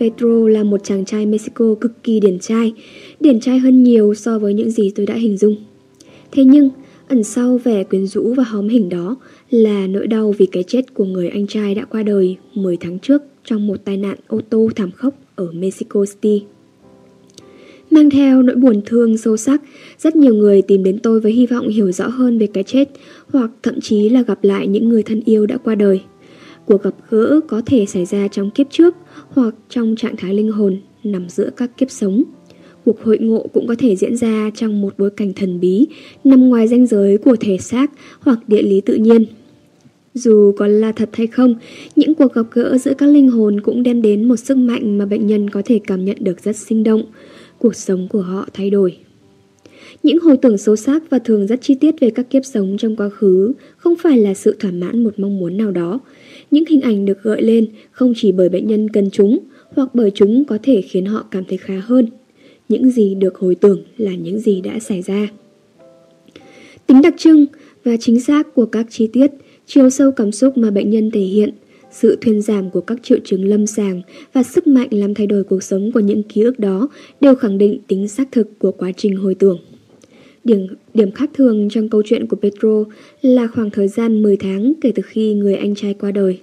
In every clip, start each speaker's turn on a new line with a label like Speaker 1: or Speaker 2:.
Speaker 1: Pedro là một chàng trai Mexico cực kỳ điển trai, điển trai hơn nhiều so với những gì tôi đã hình dung. Thế nhưng, ẩn sau vẻ quyến rũ và hóm hình đó là nỗi đau vì cái chết của người anh trai đã qua đời 10 tháng trước trong một tai nạn ô tô thảm khốc ở Mexico City. Mang theo nỗi buồn thương sâu sắc, rất nhiều người tìm đến tôi với hy vọng hiểu rõ hơn về cái chết hoặc thậm chí là gặp lại những người thân yêu đã qua đời. Cuộc gặp gỡ có thể xảy ra trong kiếp trước hoặc trong trạng thái linh hồn nằm giữa các kiếp sống. Cuộc hội ngộ cũng có thể diễn ra trong một bối cảnh thần bí, nằm ngoài ranh giới của thể xác hoặc địa lý tự nhiên. Dù có là thật hay không, những cuộc gặp gỡ giữa các linh hồn cũng đem đến một sức mạnh mà bệnh nhân có thể cảm nhận được rất sinh động. Cuộc sống của họ thay đổi. Những hồi tưởng sâu sắc và thường rất chi tiết về các kiếp sống trong quá khứ không phải là sự thỏa mãn một mong muốn nào đó. Những hình ảnh được gợi lên không chỉ bởi bệnh nhân cần chúng, hoặc bởi chúng có thể khiến họ cảm thấy khá hơn. Những gì được hồi tưởng là những gì đã xảy ra. Tính đặc trưng và chính xác của các chi tiết, chiều sâu cảm xúc mà bệnh nhân thể hiện, sự thuyên giảm của các triệu chứng lâm sàng và sức mạnh làm thay đổi cuộc sống của những ký ức đó đều khẳng định tính xác thực của quá trình hồi tưởng. Điểm, điểm khác thường trong câu chuyện của Petro là khoảng thời gian 10 tháng kể từ khi người anh trai qua đời.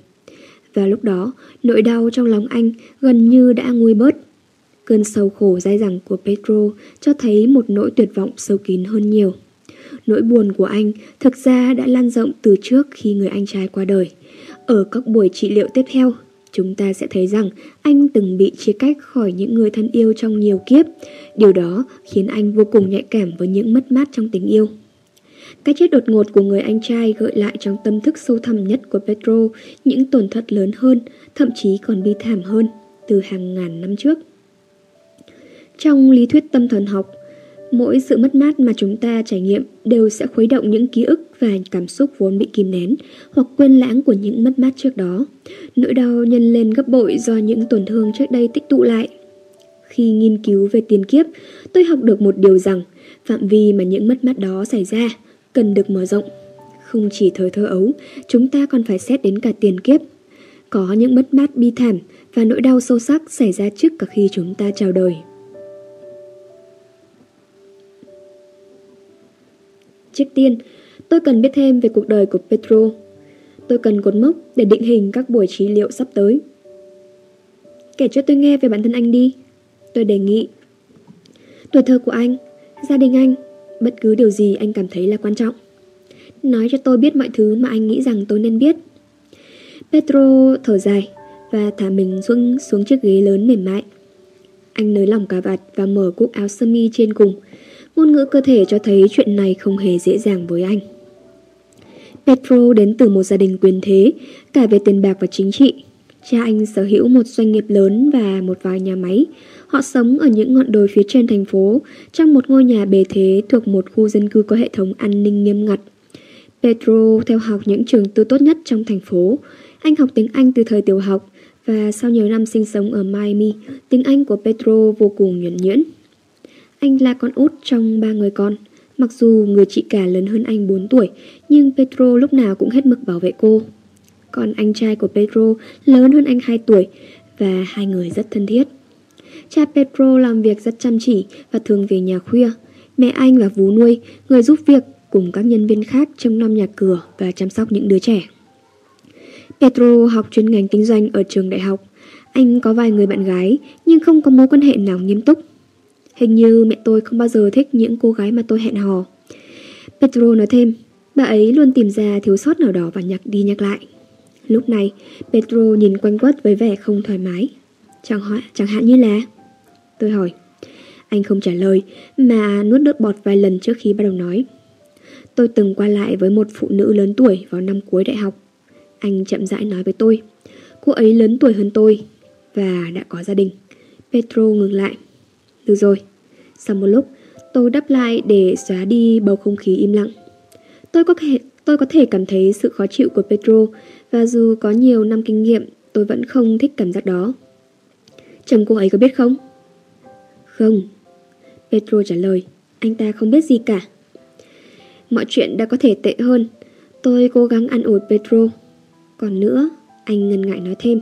Speaker 1: Và lúc đó, nỗi đau trong lòng anh gần như đã nguôi bớt. Cơn sầu khổ dai dẳng của Petro cho thấy một nỗi tuyệt vọng sâu kín hơn nhiều. Nỗi buồn của anh thực ra đã lan rộng từ trước khi người anh trai qua đời. Ở các buổi trị liệu tiếp theo, chúng ta sẽ thấy rằng anh từng bị chia cách khỏi những người thân yêu trong nhiều kiếp. Điều đó khiến anh vô cùng nhạy cảm với những mất mát trong tình yêu. Cái chết đột ngột của người anh trai gợi lại trong tâm thức sâu thẳm nhất của Petro những tổn thất lớn hơn, thậm chí còn bi thảm hơn, từ hàng ngàn năm trước. Trong lý thuyết tâm thần học, mỗi sự mất mát mà chúng ta trải nghiệm đều sẽ khuấy động những ký ức và cảm xúc vốn bị kìm nén hoặc quên lãng của những mất mát trước đó. Nỗi đau nhân lên gấp bội do những tổn thương trước đây tích tụ lại. Khi nghiên cứu về tiền kiếp, tôi học được một điều rằng phạm vi mà những mất mát đó xảy ra cần được mở rộng. Không chỉ thời thơ ấu, chúng ta còn phải xét đến cả tiền kiếp. Có những mất mát bi thảm và nỗi đau sâu sắc xảy ra trước cả khi chúng ta chào đời. Trước tiên, tôi cần biết thêm về cuộc đời của Petro. Tôi cần cột mốc để định hình các buổi trí liệu sắp tới. Kể cho tôi nghe về bản thân anh đi. Tôi đề nghị. Tuổi thơ của anh, gia đình anh, bất cứ điều gì anh cảm thấy là quan trọng. Nói cho tôi biết mọi thứ mà anh nghĩ rằng tôi nên biết. Petro thở dài và thả mình xuống, xuống chiếc ghế lớn mềm mại. Anh nới lỏng cà vạt và mở cúc áo sơ mi trên cùng. Ngôn ngữ cơ thể cho thấy chuyện này không hề dễ dàng với anh. Petro đến từ một gia đình quyền thế, cả về tiền bạc và chính trị. Cha anh sở hữu một doanh nghiệp lớn và một vài nhà máy. Họ sống ở những ngọn đồi phía trên thành phố, trong một ngôi nhà bề thế thuộc một khu dân cư có hệ thống an ninh nghiêm ngặt. Petro theo học những trường tư tốt nhất trong thành phố. Anh học tiếng Anh từ thời tiểu học và sau nhiều năm sinh sống ở Miami, tiếng Anh của Petro vô cùng nhuần nhuyễn. Anh là con út trong ba người con. Mặc dù người chị cả lớn hơn anh 4 tuổi, nhưng Petro lúc nào cũng hết mực bảo vệ cô. Còn anh trai của Petro lớn hơn anh 2 tuổi và hai người rất thân thiết. Cha Petro làm việc rất chăm chỉ và thường về nhà khuya. Mẹ anh và vú nuôi, người giúp việc cùng các nhân viên khác trông nom nhà cửa và chăm sóc những đứa trẻ. Petro học chuyên ngành kinh doanh ở trường đại học. Anh có vài người bạn gái nhưng không có mối quan hệ nào nghiêm túc. Hình như mẹ tôi không bao giờ thích những cô gái mà tôi hẹn hò. Petro nói thêm, bà ấy luôn tìm ra thiếu sót nào đó và nhắc đi nhắc lại. Lúc này, Petro nhìn quanh quất với vẻ không thoải mái. Chẳng, hỏi, chẳng hạn như là... Tôi hỏi. Anh không trả lời, mà nuốt nước bọt vài lần trước khi bắt đầu nói. Tôi từng qua lại với một phụ nữ lớn tuổi vào năm cuối đại học. Anh chậm rãi nói với tôi. Cô ấy lớn tuổi hơn tôi và đã có gia đình. Petro ngừng lại. Được rồi. Sau một lúc, tôi đáp lại để xóa đi bầu không khí im lặng. Tôi có thể, tôi có thể cảm thấy sự khó chịu của Petro và dù có nhiều năm kinh nghiệm, tôi vẫn không thích cảm giác đó. Chồng cô ấy có biết không? Không. Petro trả lời, anh ta không biết gì cả. Mọi chuyện đã có thể tệ hơn. Tôi cố gắng ăn ủi Petro. Còn nữa, anh ngần ngại nói thêm.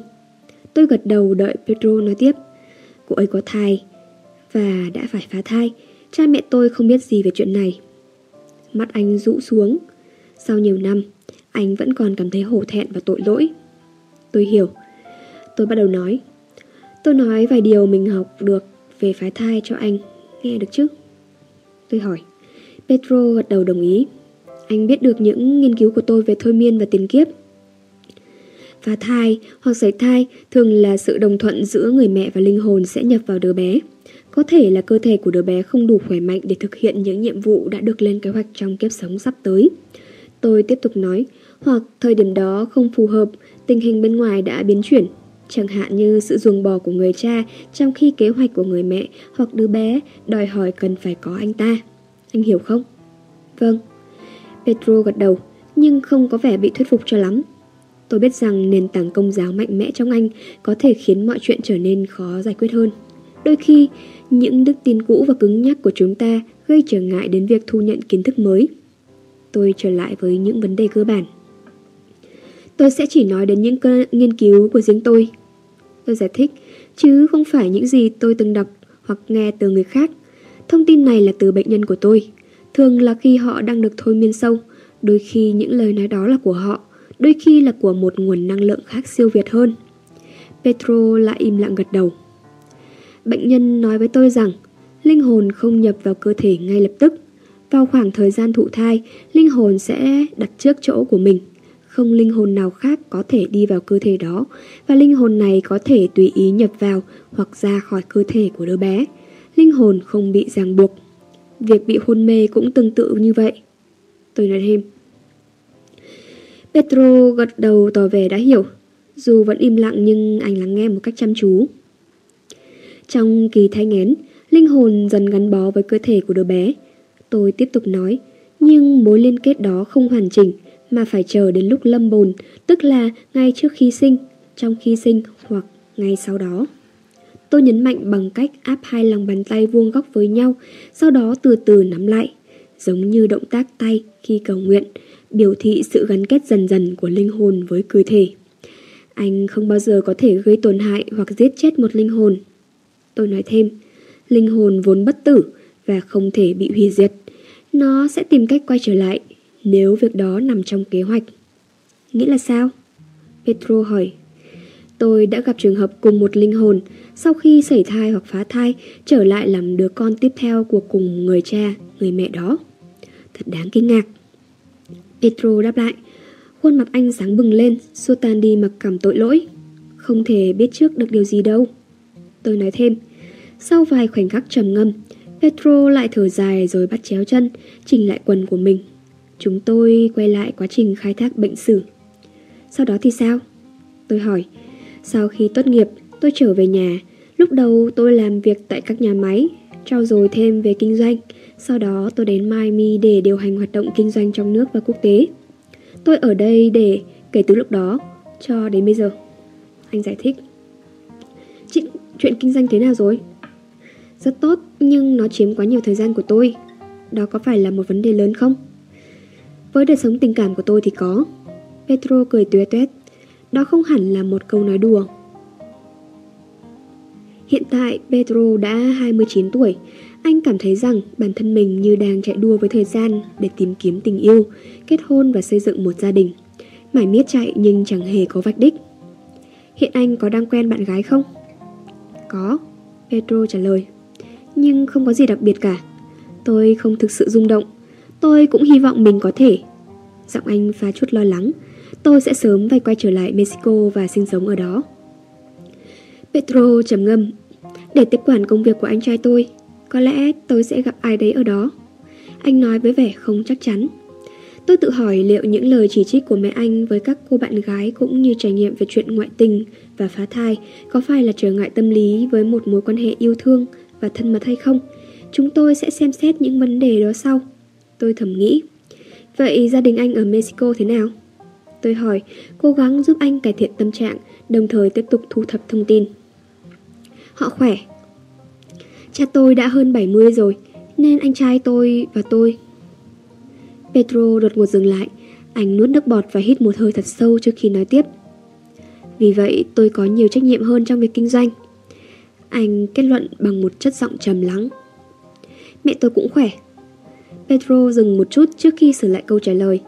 Speaker 1: Tôi gật đầu đợi Pedro nói tiếp. Cô ấy có thai và đã phải phá thai. Cha mẹ tôi không biết gì về chuyện này. Mắt anh rũ xuống. Sau nhiều năm, anh vẫn còn cảm thấy hổ thẹn và tội lỗi. Tôi hiểu. Tôi bắt đầu nói. Tôi nói vài điều mình học được về phá thai cho anh. Nghe được chứ? Tôi hỏi. petro gật đầu đồng ý. Anh biết được những nghiên cứu của tôi về thôi miên và tiền kiếp. Phá thai hoặc sảy thai thường là sự đồng thuận giữa người mẹ và linh hồn sẽ nhập vào đứa bé. Có thể là cơ thể của đứa bé không đủ khỏe mạnh để thực hiện những nhiệm vụ đã được lên kế hoạch trong kiếp sống sắp tới. Tôi tiếp tục nói, hoặc thời điểm đó không phù hợp, tình hình bên ngoài đã biến chuyển. Chẳng hạn như sự ruồng bò của người cha trong khi kế hoạch của người mẹ hoặc đứa bé đòi hỏi cần phải có anh ta. Anh hiểu không? Vâng. Petro gật đầu, nhưng không có vẻ bị thuyết phục cho lắm. Tôi biết rằng nền tảng công giáo mạnh mẽ trong anh có thể khiến mọi chuyện trở nên khó giải quyết hơn. Đôi khi, những đức tin cũ và cứng nhắc của chúng ta gây trở ngại đến việc thu nhận kiến thức mới. Tôi trở lại với những vấn đề cơ bản. Tôi sẽ chỉ nói đến những nghiên cứu của riêng tôi. Tôi giải thích, chứ không phải những gì tôi từng đọc hoặc nghe từ người khác. Thông tin này là từ bệnh nhân của tôi. Thường là khi họ đang được thôi miên sâu, đôi khi những lời nói đó là của họ, đôi khi là của một nguồn năng lượng khác siêu việt hơn. Petro lại im lặng gật đầu. Bệnh nhân nói với tôi rằng linh hồn không nhập vào cơ thể ngay lập tức. Vào khoảng thời gian thụ thai, linh hồn sẽ đặt trước chỗ của mình. Không linh hồn nào khác có thể đi vào cơ thể đó và linh hồn này có thể tùy ý nhập vào hoặc ra khỏi cơ thể của đứa bé. Linh hồn không bị ràng buộc. Việc bị hôn mê cũng tương tự như vậy. Tôi nói thêm. Petro gật đầu tỏ vẻ đã hiểu. Dù vẫn im lặng nhưng anh lắng nghe một cách chăm chú. Trong kỳ thai nghén, linh hồn dần gắn bó với cơ thể của đứa bé. Tôi tiếp tục nói, nhưng mối liên kết đó không hoàn chỉnh mà phải chờ đến lúc lâm bồn, tức là ngay trước khi sinh, trong khi sinh hoặc ngay sau đó. Tôi nhấn mạnh bằng cách áp hai lòng bàn tay vuông góc với nhau, sau đó từ từ nắm lại, giống như động tác tay khi cầu nguyện, biểu thị sự gắn kết dần dần của linh hồn với cơ thể. Anh không bao giờ có thể gây tổn hại hoặc giết chết một linh hồn Tôi nói thêm, linh hồn vốn bất tử và không thể bị hủy diệt. Nó sẽ tìm cách quay trở lại nếu việc đó nằm trong kế hoạch. Nghĩa là sao? Petro hỏi. Tôi đã gặp trường hợp cùng một linh hồn sau khi sảy thai hoặc phá thai trở lại làm đứa con tiếp theo của cùng người cha, người mẹ đó. Thật đáng kinh ngạc. Petro đáp lại. Khuôn mặt anh sáng bừng lên, xua tan đi mặc cảm tội lỗi. Không thể biết trước được điều gì đâu. Tôi nói thêm. Sau vài khoảnh khắc trầm ngâm, Petro lại thở dài rồi bắt chéo chân, chỉnh lại quần của mình. Chúng tôi quay lại quá trình khai thác bệnh sử. Sau đó thì sao? Tôi hỏi. Sau khi tốt nghiệp, tôi trở về nhà. Lúc đầu tôi làm việc tại các nhà máy, trao dồi thêm về kinh doanh. Sau đó tôi đến Miami để điều hành hoạt động kinh doanh trong nước và quốc tế. Tôi ở đây để kể từ lúc đó cho đến bây giờ. Anh giải thích. Chuyện kinh doanh thế nào rồi? Rất tốt, nhưng nó chiếm quá nhiều thời gian của tôi. Đó có phải là một vấn đề lớn không? Với đời sống tình cảm của tôi thì có. Petro cười tuế tuét. Đó không hẳn là một câu nói đùa. Hiện tại Petro đã 29 tuổi. Anh cảm thấy rằng bản thân mình như đang chạy đua với thời gian để tìm kiếm tình yêu, kết hôn và xây dựng một gia đình. Mải miết chạy nhưng chẳng hề có vạch đích. Hiện anh có đang quen bạn gái không? Có, Pedro trả lời. Nhưng không có gì đặc biệt cả. Tôi không thực sự rung động. Tôi cũng hy vọng mình có thể. Giọng anh pha chút lo lắng. Tôi sẽ sớm phải quay trở lại Mexico và sinh sống ở đó. Pedro trầm ngâm. Để tiếp quản công việc của anh trai tôi, có lẽ tôi sẽ gặp ai đấy ở đó. Anh nói với vẻ không chắc chắn. Tôi tự hỏi liệu những lời chỉ trích của mẹ anh với các cô bạn gái cũng như trải nghiệm về chuyện ngoại tình và phá thai có phải là trở ngại tâm lý với một mối quan hệ yêu thương và thân mật hay không? Chúng tôi sẽ xem xét những vấn đề đó sau. Tôi thầm nghĩ. Vậy gia đình anh ở Mexico thế nào? Tôi hỏi, cố gắng giúp anh cải thiện tâm trạng, đồng thời tiếp tục thu thập thông tin. Họ khỏe. Cha tôi đã hơn 70 rồi, nên anh trai tôi và tôi Petro đột ngột dừng lại, anh nuốt nước bọt và hít một hơi thật sâu trước khi nói tiếp. Vì vậy tôi có nhiều trách nhiệm hơn trong việc kinh doanh. Anh kết luận bằng một chất giọng trầm lắng. Mẹ tôi cũng khỏe. Petro dừng một chút trước khi sửa lại câu trả lời.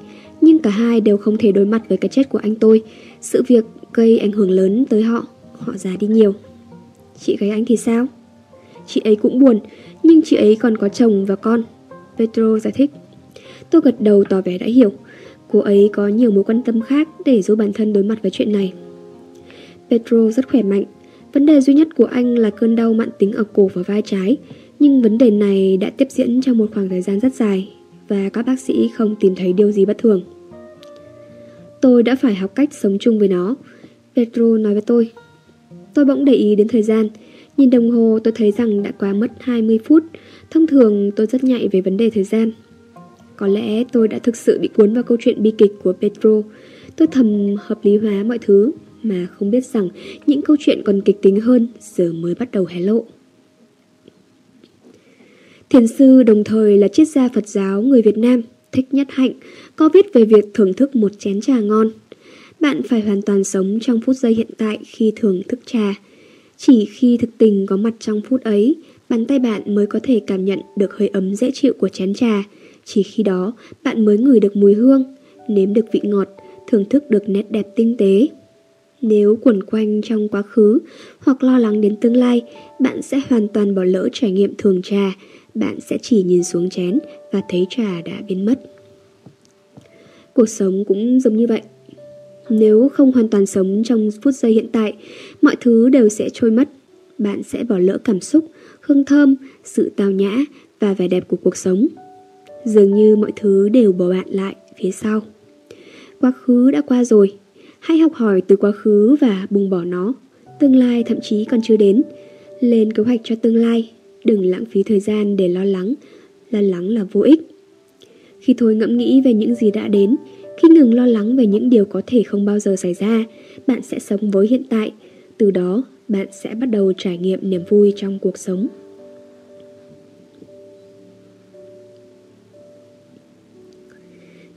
Speaker 1: Nhưng cả hai đều không thể đối mặt với cái chết của anh tôi. Sự việc gây ảnh hưởng lớn tới họ. Họ già đi nhiều. Chị gái anh thì sao? Chị ấy cũng buồn, nhưng chị ấy còn có chồng và con. Petro giải thích. Tôi gật đầu tỏ vẻ đã hiểu. Cô ấy có nhiều mối quan tâm khác để giúp bản thân đối mặt với chuyện này. Petro rất khỏe mạnh. Vấn đề duy nhất của anh là cơn đau mạn tính ở cổ và vai trái. Nhưng vấn đề này đã tiếp diễn trong một khoảng thời gian rất dài, và các bác sĩ không tìm thấy điều gì bất thường. Tôi đã phải học cách sống chung với nó. Petro nói với tôi. Tôi bỗng để ý đến thời gian. Nhìn đồng hồ, tôi thấy rằng đã qua mất 20 phút. Thông thường, tôi rất nhạy về vấn đề thời gian. Có lẽ tôi đã thực sự bị cuốn vào câu chuyện bi kịch của Petro. Tôi thầm hợp lý hóa mọi thứ mà không biết rằng những câu chuyện còn kịch tính hơn giờ mới bắt đầu hé lộ. Thiền sư đồng thời là triết gia Phật giáo người Việt Nam, Thích Nhất Hạnh, có viết về việc thưởng thức một chén trà ngon. Bạn phải hoàn toàn sống trong phút giây hiện tại khi thưởng thức trà. Chỉ khi thực tình có mặt trong phút ấy, bàn tay bạn mới có thể cảm nhận được hơi ấm dễ chịu của chén trà. Chỉ khi đó, bạn mới ngửi được mùi hương, nếm được vị ngọt, thưởng thức được nét đẹp tinh tế. Nếu quẩn quanh trong quá khứ hoặc lo lắng đến tương lai, bạn sẽ hoàn toàn bỏ lỡ trải nghiệm thường trà, bạn sẽ chỉ nhìn xuống chén và thấy trà đã biến mất. Cuộc sống cũng giống như vậy. Nếu không hoàn toàn sống trong phút giây hiện tại, mọi thứ đều sẽ trôi mất. Bạn sẽ bỏ lỡ cảm xúc, hương thơm, sự tao nhã và vẻ đẹp của cuộc sống. Dường như mọi thứ đều bỏ bạn lại phía sau. Quá khứ đã qua rồi, hãy học hỏi từ quá khứ và buông bỏ nó. Tương lai thậm chí còn chưa đến. Lên kế hoạch cho tương lai Đừng lãng phí thời gian để lo lắng, lo lắng là vô ích. Khi thôi ngẫm nghĩ về những gì đã đến, khi ngừng lo lắng về những điều có thể không bao giờ xảy ra, bạn sẽ sống với hiện tại. Từ đó, bạn sẽ bắt đầu trải nghiệm niềm vui trong cuộc sống.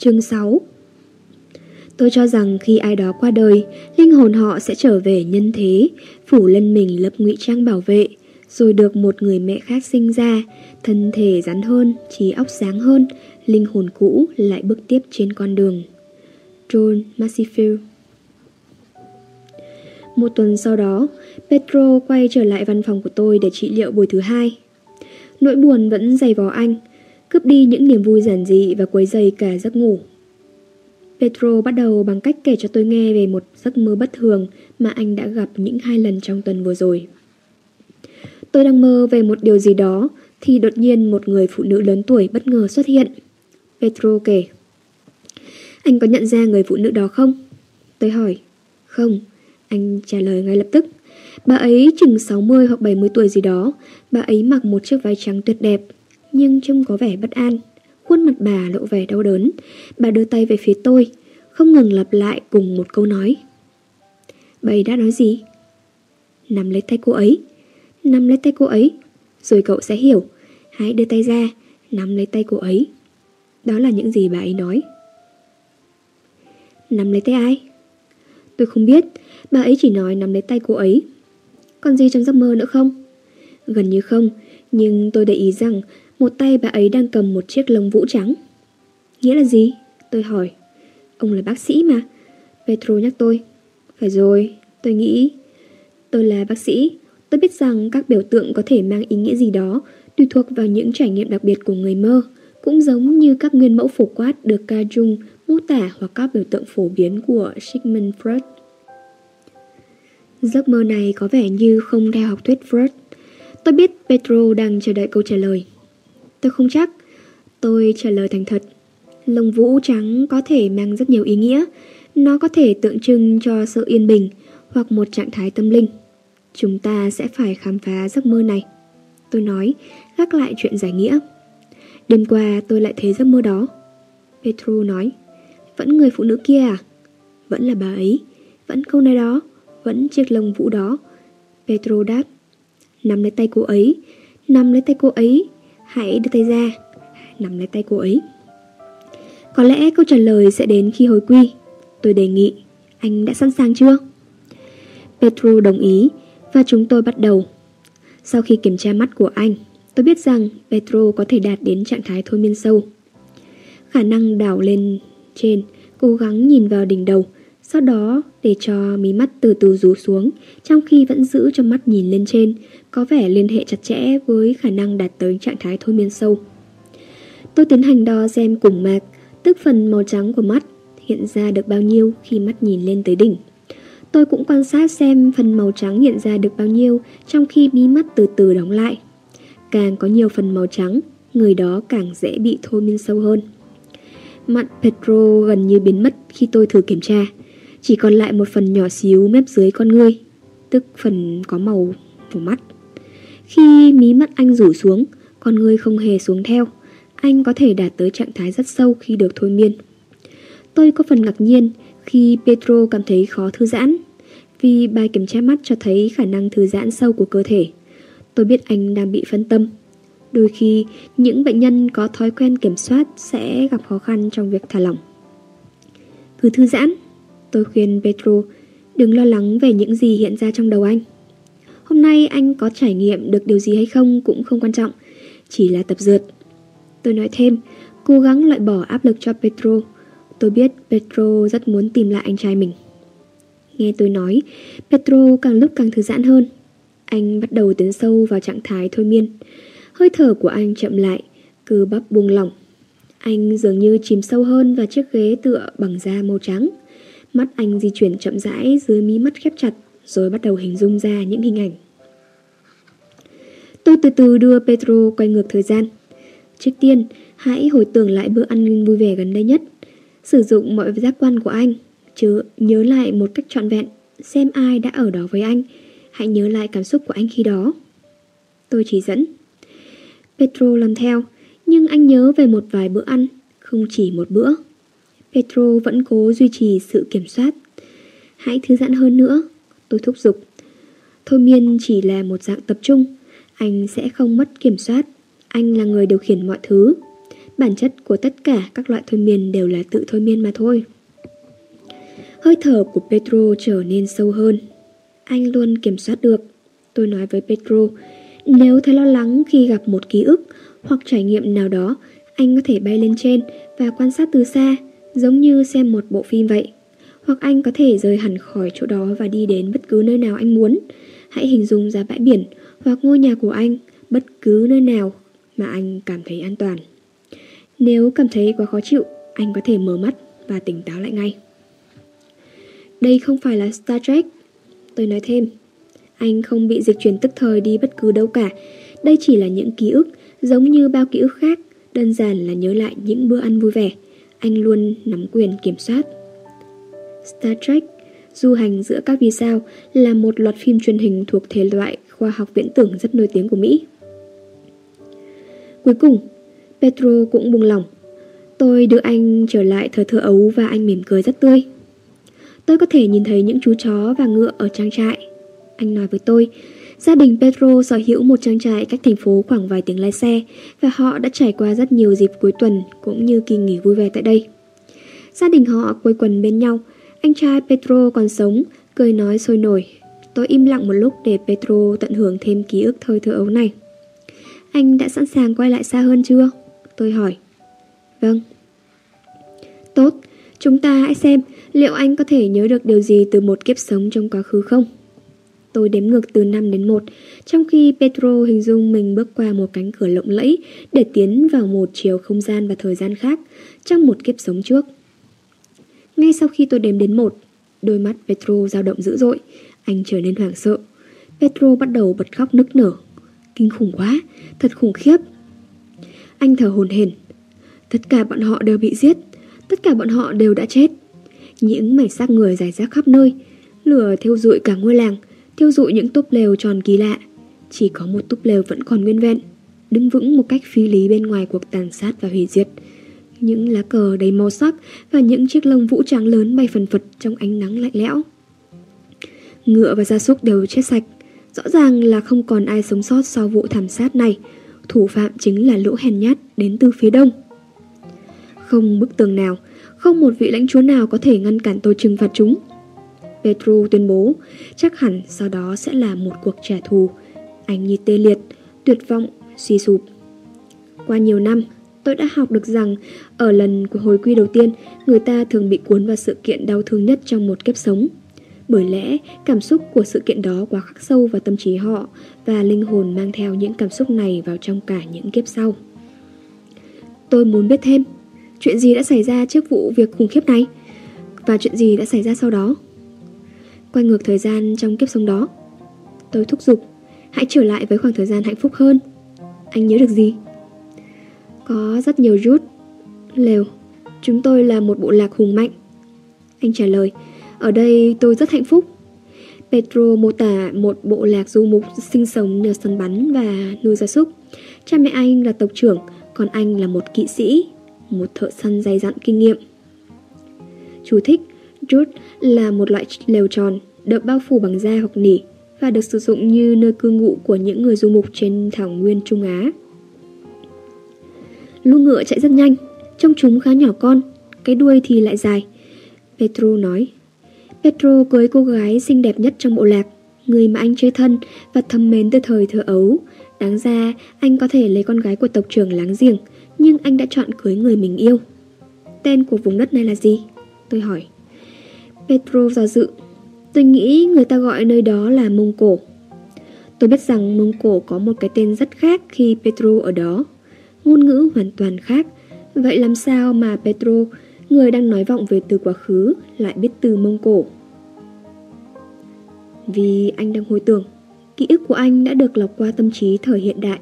Speaker 1: Chương 6 Tôi cho rằng khi ai đó qua đời, linh hồn họ sẽ trở về nhân thế, phủ lên mình lớp ngụy trang bảo vệ, rồi được một người mẹ khác sinh ra, thân thể rắn hơn, trí óc sáng hơn, linh hồn cũ lại bước tiếp trên con đường. John Massifield Một tuần sau đó, Petro quay trở lại văn phòng của tôi để trị liệu buổi thứ hai. Nỗi buồn vẫn dày vò anh, cướp đi những niềm vui giản dị và quấy dày cả giấc ngủ. Petro bắt đầu bằng cách kể cho tôi nghe về một giấc mơ bất thường mà anh đã gặp những hai lần trong tuần vừa rồi. Tôi đang mơ về một điều gì đó thì đột nhiên một người phụ nữ lớn tuổi bất ngờ xuất hiện. Petro kể. Anh có nhận ra người phụ nữ đó không? Tôi hỏi. Không, anh trả lời ngay lập tức. Bà ấy chừng 60 hoặc 70 tuổi gì đó. Bà ấy mặc một chiếc váy trắng tuyệt đẹp, nhưng trông có vẻ bất an. Khuôn mặt bà lộ vẻ đau đớn. Bà đưa tay về phía tôi, không ngừng lặp lại cùng một câu nói. Bà ấy đã nói gì? Nắm lấy tay cô ấy nắm lấy tay cô ấy. Rồi cậu sẽ hiểu. Hãy đưa tay ra, nắm lấy tay cô ấy. Đó là những gì bà ấy nói. Nắm lấy tay ai? Tôi không biết, bà ấy chỉ nói nắm lấy tay cô ấy. Còn gì trong giấc mơ nữa không? Gần như không, nhưng tôi để ý rằng một tay bà ấy đang cầm một chiếc lông vũ trắng. Nghĩa là gì? Tôi hỏi. Ông là bác sĩ mà. Petro nhắc tôi. Phải rồi, tôi nghĩ. Tôi là bác sĩ, Tôi biết rằng các biểu tượng có thể mang ý nghĩa gì đó, tùy thuộc vào những trải nghiệm đặc biệt của người mơ, cũng giống như các nguyên mẫu phổ quát được Ca dung, mô tả hoặc các biểu tượng phổ biến của Sigmund Freud. Giấc mơ này có vẻ như không theo học thuyết Freud. Tôi biết Petro đang chờ đợi câu trả lời. Tôi không chắc. Tôi trả lời thành thật. Lông vũ trắng có thể mang rất nhiều ý nghĩa. Nó có thể tượng trưng cho sự yên bình hoặc một trạng thái tâm linh. Chúng ta sẽ phải khám phá giấc mơ này. Tôi nói, gác lại chuyện giải nghĩa. Đêm qua tôi lại thấy giấc mơ đó. Petro nói, vẫn người phụ nữ kia à? Vẫn là bà ấy, vẫn câu này đó, vẫn chiếc lông vũ đó. Petro đáp, nắm lấy tay cô ấy, nắm lấy tay cô ấy, hãy đưa tay ra, nắm lấy tay cô ấy. Có lẽ câu trả lời sẽ đến khi hồi quy. Tôi đề nghị, anh đã sẵn sàng chưa? Petro đồng ý và chúng tôi bắt đầu. Sau khi kiểm tra mắt của anh, tôi biết rằng Petro có thể đạt đến trạng thái thôi miên sâu. Khả năng đảo lên trên, cố gắng nhìn vào đỉnh đầu, sau đó để cho mí mắt từ từ rú xuống, trong khi vẫn giữ cho mắt nhìn lên trên, có vẻ liên hệ chặt chẽ với khả năng đạt tới trạng thái thôi miên sâu. Tôi tiến hành đo xem cùng mạc, tức phần màu trắng của mắt, hiện ra được bao nhiêu khi mắt nhìn lên tới đỉnh. Tôi cũng quan sát xem phần màu trắng hiện ra được bao nhiêu trong khi mí mắt từ từ đóng lại. Càng có nhiều phần màu trắng, người đó càng dễ bị thôi miên sâu hơn. Mặt Petro gần như biến mất khi tôi thử kiểm tra. Chỉ còn lại một phần nhỏ xíu mép dưới con ngươi, tức phần có màu của mắt. Khi mí mắt anh rủ xuống, con ngươi không hề xuống theo. Anh có thể đạt tới trạng thái rất sâu khi được thôi miên. Tôi có phần ngạc nhiên khi Petro cảm thấy khó thư giãn, vì bài kiểm tra mắt cho thấy khả năng thư giãn sâu của cơ thể. Tôi biết anh đang bị phân tâm. Đôi khi, những bệnh nhân có thói quen kiểm soát sẽ gặp khó khăn trong việc thả lỏng. Cứ thư giãn, tôi khuyên Petro, đừng lo lắng về những gì hiện ra trong đầu anh. Hôm nay anh có trải nghiệm được điều gì hay không cũng không quan trọng, chỉ là tập dượt. Tôi nói thêm, cố gắng loại bỏ áp lực cho Petro. Tôi biết Petro rất muốn tìm lại anh trai mình. Nghe tôi nói, Petro càng lúc càng thư giãn hơn. Anh bắt đầu tiến sâu vào trạng thái thôi miên. Hơi thở của anh chậm lại, cơ bắp buông lỏng. Anh dường như chìm sâu hơn vào chiếc ghế tựa bằng da màu trắng. Mắt anh di chuyển chậm rãi dưới mí mắt khép chặt, rồi bắt đầu hình dung ra những hình ảnh. Tôi từ từ đưa Petro quay ngược thời gian. Trước tiên, hãy hồi tưởng lại bữa ăn vui vẻ gần đây nhất. Sử dụng mọi giác quan của anh, chứ nhớ lại một cách trọn vẹn, xem ai đã ở đó với anh. Hãy nhớ lại cảm xúc của anh khi đó. Tôi chỉ dẫn. Petro làm theo, nhưng anh nhớ về một vài bữa ăn, không chỉ một bữa. Petro vẫn cố duy trì sự kiểm soát. Hãy thư giãn hơn nữa, tôi thúc giục. Thôi miên chỉ là một dạng tập trung, anh sẽ không mất kiểm soát. Anh là người điều khiển mọi thứ. Bản chất của tất cả các loại thôi miên đều là tự thôi miên mà thôi. Hơi thở của Petro trở nên sâu hơn. Anh luôn kiểm soát được. Tôi nói với Petro, nếu thấy lo lắng khi gặp một ký ức hoặc trải nghiệm nào đó, anh có thể bay lên trên và quan sát từ xa, giống như xem một bộ phim vậy. Hoặc anh có thể rời hẳn khỏi chỗ đó và đi đến bất cứ nơi nào anh muốn. Hãy hình dung ra bãi biển hoặc ngôi nhà của anh, bất cứ nơi nào mà anh cảm thấy an toàn. Nếu cảm thấy quá khó chịu, anh có thể mở mắt và tỉnh táo lại ngay. Đây không phải là Star Trek. Tôi nói thêm, anh không bị dịch chuyển tức thời đi bất cứ đâu cả. Đây chỉ là những ký ức giống như bao ký ức khác, đơn giản là nhớ lại những bữa ăn vui vẻ. Anh luôn nắm quyền kiểm soát. Star Trek, du hành giữa các vì sao là một loạt phim truyền hình thuộc thể loại khoa học viễn tưởng rất nổi tiếng của Mỹ. Cuối cùng, Petro cũng buông lỏng. Tôi đưa anh trở lại thời thơ ấu và anh mỉm cười rất tươi. Tôi có thể nhìn thấy những chú chó và ngựa ở trang trại. Anh nói với tôi, gia đình Petro sở hữu một trang trại cách thành phố khoảng vài tiếng lái xe và họ đã trải qua rất nhiều dịp cuối tuần cũng như kỳ nghỉ vui vẻ tại đây. Gia đình họ quây quần bên nhau, anh trai Petro còn sống, cười nói sôi nổi. Tôi im lặng một lúc để Petro tận hưởng thêm ký ức thời thơ ấu này. Anh đã sẵn sàng quay lại xa hơn chưa? Tôi hỏi. Vâng. Tốt, chúng ta hãy xem liệu anh có thể nhớ được điều gì từ một kiếp sống trong quá khứ không? Tôi đếm ngược từ 5 đến 1, trong khi Petro hình dung mình bước qua một cánh cửa lộng lẫy để tiến vào một chiều không gian và thời gian khác trong một kiếp sống trước. Ngay sau khi tôi đếm đến 1, đôi mắt Petro dao động dữ dội, anh trở nên hoảng sợ. Petro bắt đầu bật khóc nức nở. Kinh khủng quá, thật khủng khiếp. Anh thở hồn hển. Tất cả bọn họ đều bị giết, tất cả bọn họ đều đã chết. Những mảnh xác người rải rác khắp nơi, lửa thiêu rụi cả ngôi làng, thiêu dụi những túp lều tròn kỳ lạ. Chỉ có một túp lều vẫn còn nguyên vẹn, đứng vững một cách phi lý bên ngoài cuộc tàn sát và hủy diệt. Những lá cờ đầy màu sắc và những chiếc lông vũ trắng lớn bay phần phật trong ánh nắng lạnh lẽo. Ngựa và gia súc đều chết sạch, rõ ràng là không còn ai sống sót sau vụ thảm sát này. Thủ phạm chính là lũ hèn nhát đến từ phía đông. Không bức tường nào, không một vị lãnh chúa nào có thể ngăn cản tôi trừng phạt chúng. Petru tuyên bố, chắc hẳn sau đó sẽ là một cuộc trả thù. Anh như tê liệt, tuyệt vọng, suy sụp. Qua nhiều năm, tôi đã học được rằng ở lần của hồi quy đầu tiên, người ta thường bị cuốn vào sự kiện đau thương nhất trong một kiếp sống. Bởi lẽ, cảm xúc của sự kiện đó quá khắc sâu vào tâm trí họ và linh hồn mang theo những cảm xúc này vào trong cả những kiếp sau. Tôi muốn biết thêm, chuyện gì đã xảy ra trước vụ việc khủng khiếp này? Và chuyện gì đã xảy ra sau đó? Quay ngược thời gian trong kiếp sống đó. Tôi thúc giục, hãy trở lại với khoảng thời gian hạnh phúc hơn. Anh nhớ được gì? Có rất nhiều rút. Lều, chúng tôi là một bộ lạc hùng mạnh. Anh trả lời, ở đây tôi rất hạnh phúc. Petro mô tả một bộ lạc du mục sinh sống nhờ săn bắn và nuôi gia súc. Cha mẹ anh là tộc trưởng, còn anh là một kỵ sĩ, một thợ săn dày dặn kinh nghiệm. Chú thích, Jute là một loại lều tròn, được bao phủ bằng da hoặc nỉ và được sử dụng như nơi cư ngụ của những người du mục trên thảo nguyên Trung Á. Lũ ngựa chạy rất nhanh, trông chúng khá nhỏ con, cái đuôi thì lại dài. Petro nói. Petro cưới cô gái xinh đẹp nhất trong bộ lạc, người mà anh chơi thân và thầm mến từ thời thơ ấu. Đáng ra anh có thể lấy con gái của tộc trưởng láng giềng, nhưng anh đã chọn cưới người mình yêu. Tên của vùng đất này là gì? Tôi hỏi. Petro do dự. Tôi nghĩ người ta gọi nơi đó là Mông Cổ. Tôi biết rằng Mông Cổ có một cái tên rất khác khi Petro ở đó. Ngôn ngữ hoàn toàn khác. Vậy làm sao mà Petro, người đang nói vọng về từ quá khứ, lại biết từ Mông Cổ? Vì anh đang hồi tưởng, ký ức của anh đã được lọc qua tâm trí thời hiện đại.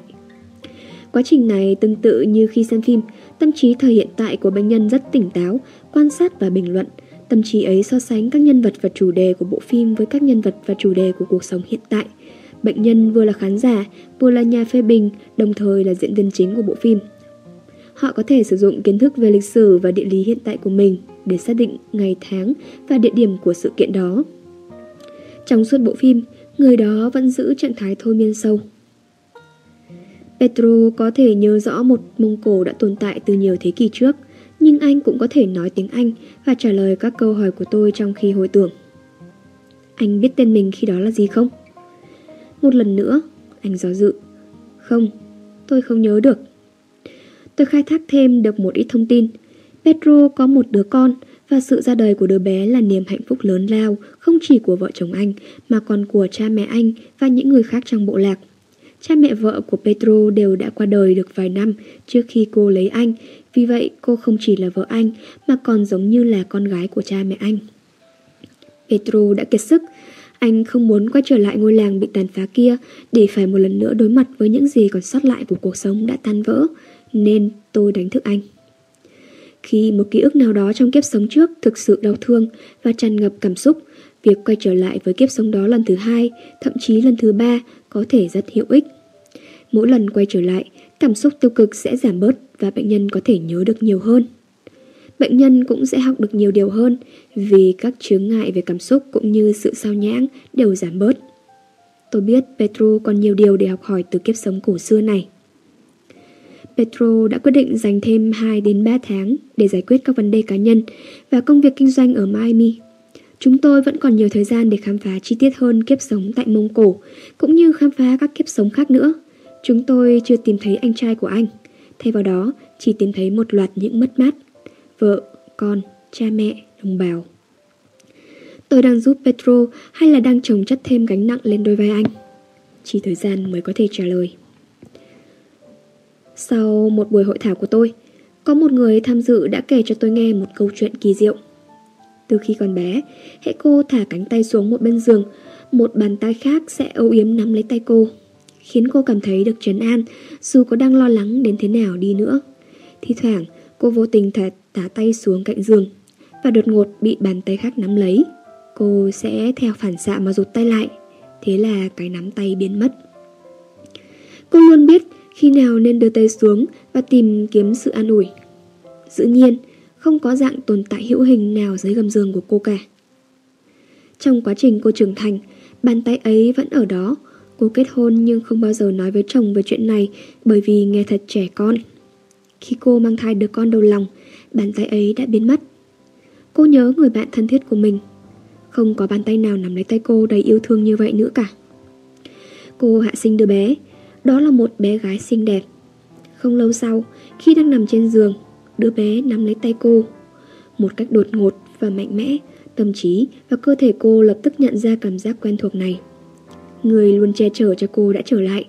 Speaker 1: Quá trình này tương tự như khi xem phim, tâm trí thời hiện tại của bệnh nhân rất tỉnh táo, quan sát và bình luận. Tâm trí ấy so sánh các nhân vật và chủ đề của bộ phim với các nhân vật và chủ đề của cuộc sống hiện tại. Bệnh nhân vừa là khán giả, vừa là nhà phê bình, đồng thời là diễn viên chính của bộ phim. Họ có thể sử dụng kiến thức về lịch sử và địa lý hiện tại của mình để xác định ngày tháng và địa điểm của sự kiện đó. Trong suốt bộ phim, người đó vẫn giữ trạng thái thôi miên sâu. Petro có thể nhớ rõ một Mông Cổ đã tồn tại từ nhiều thế kỷ trước, nhưng anh cũng có thể nói tiếng Anh và trả lời các câu hỏi của tôi trong khi hồi tưởng. Anh biết tên mình khi đó là gì không? Một lần nữa, anh do dự. Không, tôi không nhớ được. Tôi khai thác thêm được một ít thông tin. Petro có một đứa con và sự ra đời của đứa bé là niềm hạnh phúc lớn lao không chỉ của vợ chồng anh mà còn của cha mẹ anh và những người khác trong bộ lạc. Cha mẹ vợ của Petro đều đã qua đời được vài năm trước khi cô lấy anh, vì vậy cô không chỉ là vợ anh mà còn giống như là con gái của cha mẹ anh. Petro đã kiệt sức, anh không muốn quay trở lại ngôi làng bị tàn phá kia để phải một lần nữa đối mặt với những gì còn sót lại của cuộc sống đã tan vỡ, nên tôi đánh thức anh. Khi một ký ức nào đó trong kiếp sống trước thực sự đau thương và tràn ngập cảm xúc, việc quay trở lại với kiếp sống đó lần thứ hai, thậm chí lần thứ ba có thể rất hữu ích. Mỗi lần quay trở lại, cảm xúc tiêu cực sẽ giảm bớt và bệnh nhân có thể nhớ được nhiều hơn. Bệnh nhân cũng sẽ học được nhiều điều hơn vì các chướng ngại về cảm xúc cũng như sự sao nhãng đều giảm bớt. Tôi biết Petro còn nhiều điều để học hỏi từ kiếp sống cổ xưa này. Petro đã quyết định dành thêm 2 đến 3 tháng để giải quyết các vấn đề cá nhân và công việc kinh doanh ở Miami. Chúng tôi vẫn còn nhiều thời gian để khám phá chi tiết hơn kiếp sống tại Mông Cổ, cũng như khám phá các kiếp sống khác nữa. Chúng tôi chưa tìm thấy anh trai của anh, thay vào đó chỉ tìm thấy một loạt những mất mát, vợ, con, cha mẹ, đồng bào. Tôi đang giúp Petro hay là đang trồng chất thêm gánh nặng lên đôi vai anh? Chỉ thời gian mới có thể trả lời. Sau một buổi hội thảo của tôi, có một người tham dự đã kể cho tôi nghe một câu chuyện kỳ diệu. Từ khi còn bé, hệ cô thả cánh tay xuống một bên giường, một bàn tay khác sẽ âu yếm nắm lấy tay cô, khiến cô cảm thấy được trấn an dù có đang lo lắng đến thế nào đi nữa. Thì thoảng, cô vô tình thả, thả tay xuống cạnh giường và đột ngột bị bàn tay khác nắm lấy. Cô sẽ theo phản xạ mà rụt tay lại, thế là cái nắm tay biến mất. Cô luôn biết khi nào nên đưa tay xuống và tìm kiếm sự an ủi. Dĩ nhiên, không có dạng tồn tại hữu hình nào dưới gầm giường của cô cả. Trong quá trình cô trưởng thành, bàn tay ấy vẫn ở đó. Cô kết hôn nhưng không bao giờ nói với chồng về chuyện này bởi vì nghe thật trẻ con. Khi cô mang thai đứa con đầu lòng, bàn tay ấy đã biến mất. Cô nhớ người bạn thân thiết của mình. Không có bàn tay nào nắm lấy tay cô đầy yêu thương như vậy nữa cả. Cô hạ sinh đứa bé, đó là một bé gái xinh đẹp. Không lâu sau, khi đang nằm trên giường, đứa bé nắm lấy tay cô. Một cách đột ngột và mạnh mẽ, tâm trí và cơ thể cô lập tức nhận ra cảm giác quen thuộc này. Người luôn che chở cho cô đã trở lại.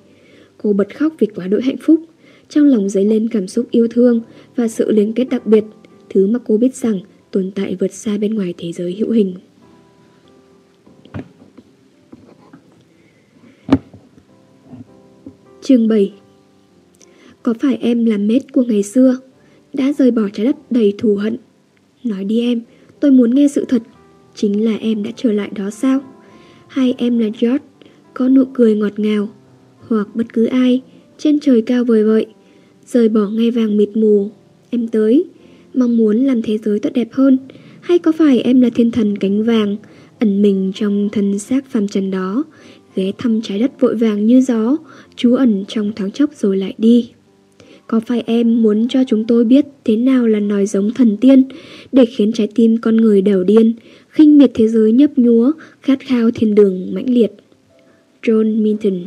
Speaker 1: Cô bật khóc vì quá đỗi hạnh phúc. Trong lòng dấy lên cảm xúc yêu thương và sự liên kết đặc biệt, thứ mà cô biết rằng tồn tại vượt xa bên ngoài thế giới hữu hình. Chương 7 Có phải em là mết của ngày xưa, đã rời bỏ trái đất đầy thù hận? Nói đi em, tôi muốn nghe sự thật, chính là em đã trở lại đó sao? Hay em là George, có nụ cười ngọt ngào, hoặc bất cứ ai, trên trời cao vời vợi, rời bỏ ngay vàng mịt mù, em tới, mong muốn làm thế giới tốt đẹp hơn, hay có phải em là thiên thần cánh vàng, ẩn mình trong thân xác phàm trần đó, ghé thăm trái đất vội vàng như gió, trú ẩn trong thoáng chốc rồi lại đi. Có phải em muốn cho chúng tôi biết thế nào là nói giống thần tiên để khiến trái tim con người đều điên, khinh miệt thế giới nhấp nhúa, khát khao thiên đường mãnh liệt? John Minton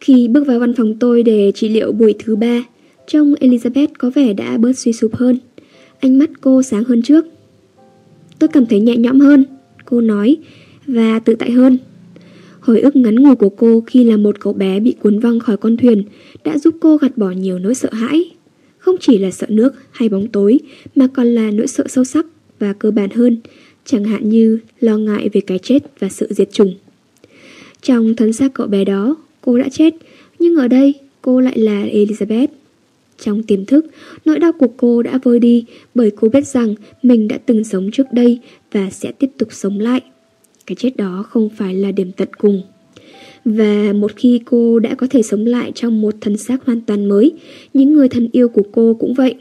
Speaker 1: Khi bước vào văn phòng tôi để trị liệu buổi thứ ba, trông Elizabeth có vẻ đã bớt suy sụp hơn. Ánh mắt cô sáng hơn trước. Tôi cảm thấy nhẹ nhõm hơn, cô nói, và tự tại hơn. Hồi ức ngắn ngủi của cô khi là một cậu bé bị cuốn văng khỏi con thuyền đã giúp cô gạt bỏ nhiều nỗi sợ hãi. Không chỉ là sợ nước hay bóng tối mà còn là nỗi sợ sâu sắc và cơ bản hơn, chẳng hạn như lo ngại về cái chết và sự diệt chủng. Trong thân xác cậu bé đó, cô đã chết, nhưng ở đây cô lại là Elizabeth. Trong tiềm thức, nỗi đau của cô đã vơi đi bởi cô biết rằng mình đã từng sống trước đây và sẽ tiếp tục sống lại. Cái chết đó không phải là điểm tận cùng. Và một khi cô đã có thể sống lại trong một thân xác hoàn toàn mới, những người thân yêu của cô cũng vậy.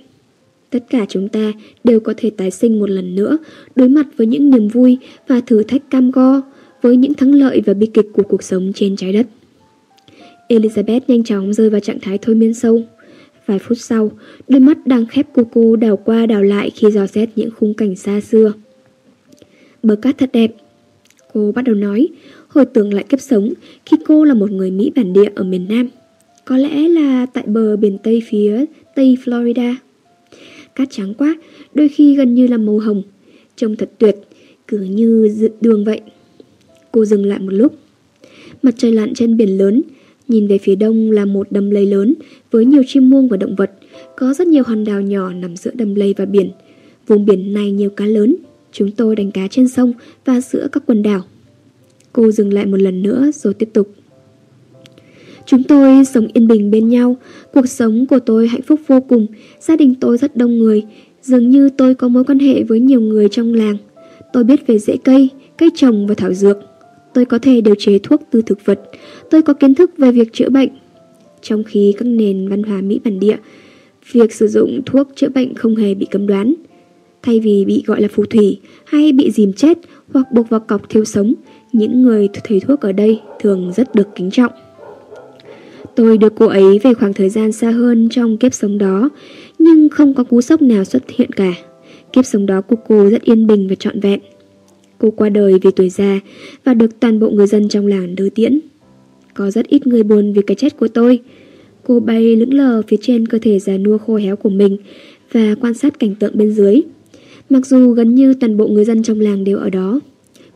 Speaker 1: Tất cả chúng ta đều có thể tái sinh một lần nữa, đối mặt với những niềm vui và thử thách cam go, với những thắng lợi và bi kịch của cuộc sống trên trái đất. Elizabeth nhanh chóng rơi vào trạng thái thôi miên sâu. Vài phút sau, đôi mắt đang khép của cô đảo qua đảo lại khi dò xét những khung cảnh xa xưa. Bờ cát thật đẹp, Cô bắt đầu nói, hồi tưởng lại kiếp sống khi cô là một người Mỹ bản địa ở miền Nam. Có lẽ là tại bờ biển Tây phía Tây Florida. Cát trắng quá, đôi khi gần như là màu hồng. Trông thật tuyệt, cứ như dự đường vậy. Cô dừng lại một lúc. Mặt trời lặn trên biển lớn, nhìn về phía đông là một đầm lầy lớn với nhiều chim muông và động vật. Có rất nhiều hòn đảo nhỏ nằm giữa đầm lầy và biển. Vùng biển này nhiều cá lớn, Chúng tôi đánh cá trên sông và giữa các quần đảo. Cô dừng lại một lần nữa rồi tiếp tục. Chúng tôi sống yên bình bên nhau, cuộc sống của tôi hạnh phúc vô cùng, gia đình tôi rất đông người, dường như tôi có mối quan hệ với nhiều người trong làng. Tôi biết về rễ cây, cây trồng và thảo dược. Tôi có thể điều chế thuốc từ thực vật, tôi có kiến thức về việc chữa bệnh. Trong khi các nền văn hóa Mỹ bản địa, việc sử dụng thuốc chữa bệnh không hề bị cấm đoán. Thay vì bị gọi là phù thủy hay bị dìm chết hoặc buộc vào cọc thiêu sống, những người thầy thuốc ở đây thường rất được kính trọng. Tôi đưa cô ấy về khoảng thời gian xa hơn trong kiếp sống đó, nhưng không có cú sốc nào xuất hiện cả. Kiếp sống đó của cô rất yên bình và trọn vẹn. Cô qua đời vì tuổi già và được toàn bộ người dân trong làng đưa tiễn. Có rất ít người buồn vì cái chết của tôi. Cô bay lững lờ phía trên cơ thể già nua khô héo của mình và quan sát cảnh tượng bên dưới. Mặc dù gần như toàn bộ người dân trong làng đều ở đó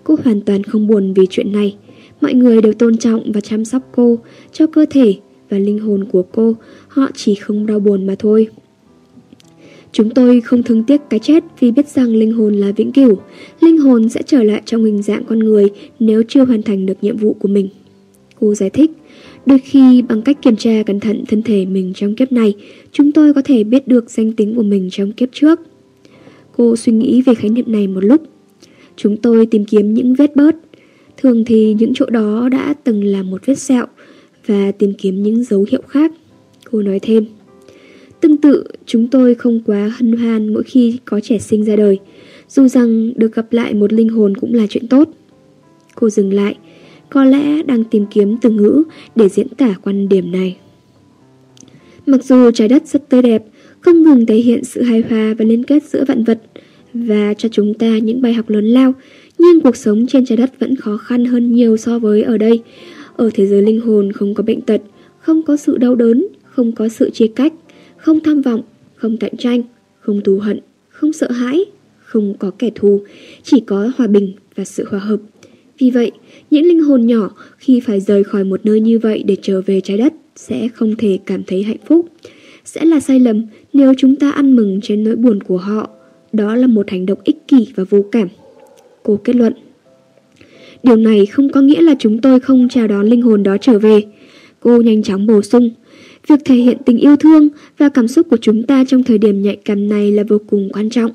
Speaker 1: Cô hoàn toàn không buồn vì chuyện này Mọi người đều tôn trọng và chăm sóc cô Cho cơ thể và linh hồn của cô Họ chỉ không đau buồn mà thôi Chúng tôi không thương tiếc cái chết vì biết rằng linh hồn là vĩnh cửu. Linh hồn sẽ trở lại trong hình dạng con người nếu chưa hoàn thành được nhiệm vụ của mình. Cô giải thích, đôi khi bằng cách kiểm tra cẩn thận thân thể mình trong kiếp này, chúng tôi có thể biết được danh tính của mình trong kiếp trước. Cô suy nghĩ về khái niệm này một lúc. Chúng tôi tìm kiếm những vết bớt. Thường thì những chỗ đó đã từng là một vết sẹo và tìm kiếm những dấu hiệu khác. Cô nói thêm. Tương tự, chúng tôi không quá hân hoan mỗi khi có trẻ sinh ra đời, dù rằng được gặp lại một linh hồn cũng là chuyện tốt. Cô dừng lại, có lẽ đang tìm kiếm từ ngữ để diễn tả quan điểm này. Mặc dù trái đất rất tươi đẹp, không ngừng thể hiện sự hài hòa và liên kết giữa vạn vật và cho chúng ta những bài học lớn lao, nhưng cuộc sống trên trái đất vẫn khó khăn hơn nhiều so với ở đây. Ở thế giới linh hồn không có bệnh tật, không có sự đau đớn, không có sự chia cách, không tham vọng, không cạnh tranh, không thù hận, không sợ hãi, không có kẻ thù, chỉ có hòa bình và sự hòa hợp. Vì vậy, những linh hồn nhỏ khi phải rời khỏi một nơi như vậy để trở về trái đất sẽ không thể cảm thấy hạnh phúc. Sẽ là sai lầm nếu chúng ta ăn mừng trên nỗi buồn của họ. Đó là một hành động ích kỷ và vô cảm. Cô kết luận. Điều này không có nghĩa là chúng tôi không chào đón linh hồn đó trở về. Cô nhanh chóng bổ sung. Việc thể hiện tình yêu thương và cảm xúc của chúng ta trong thời điểm nhạy cảm này là vô cùng quan trọng.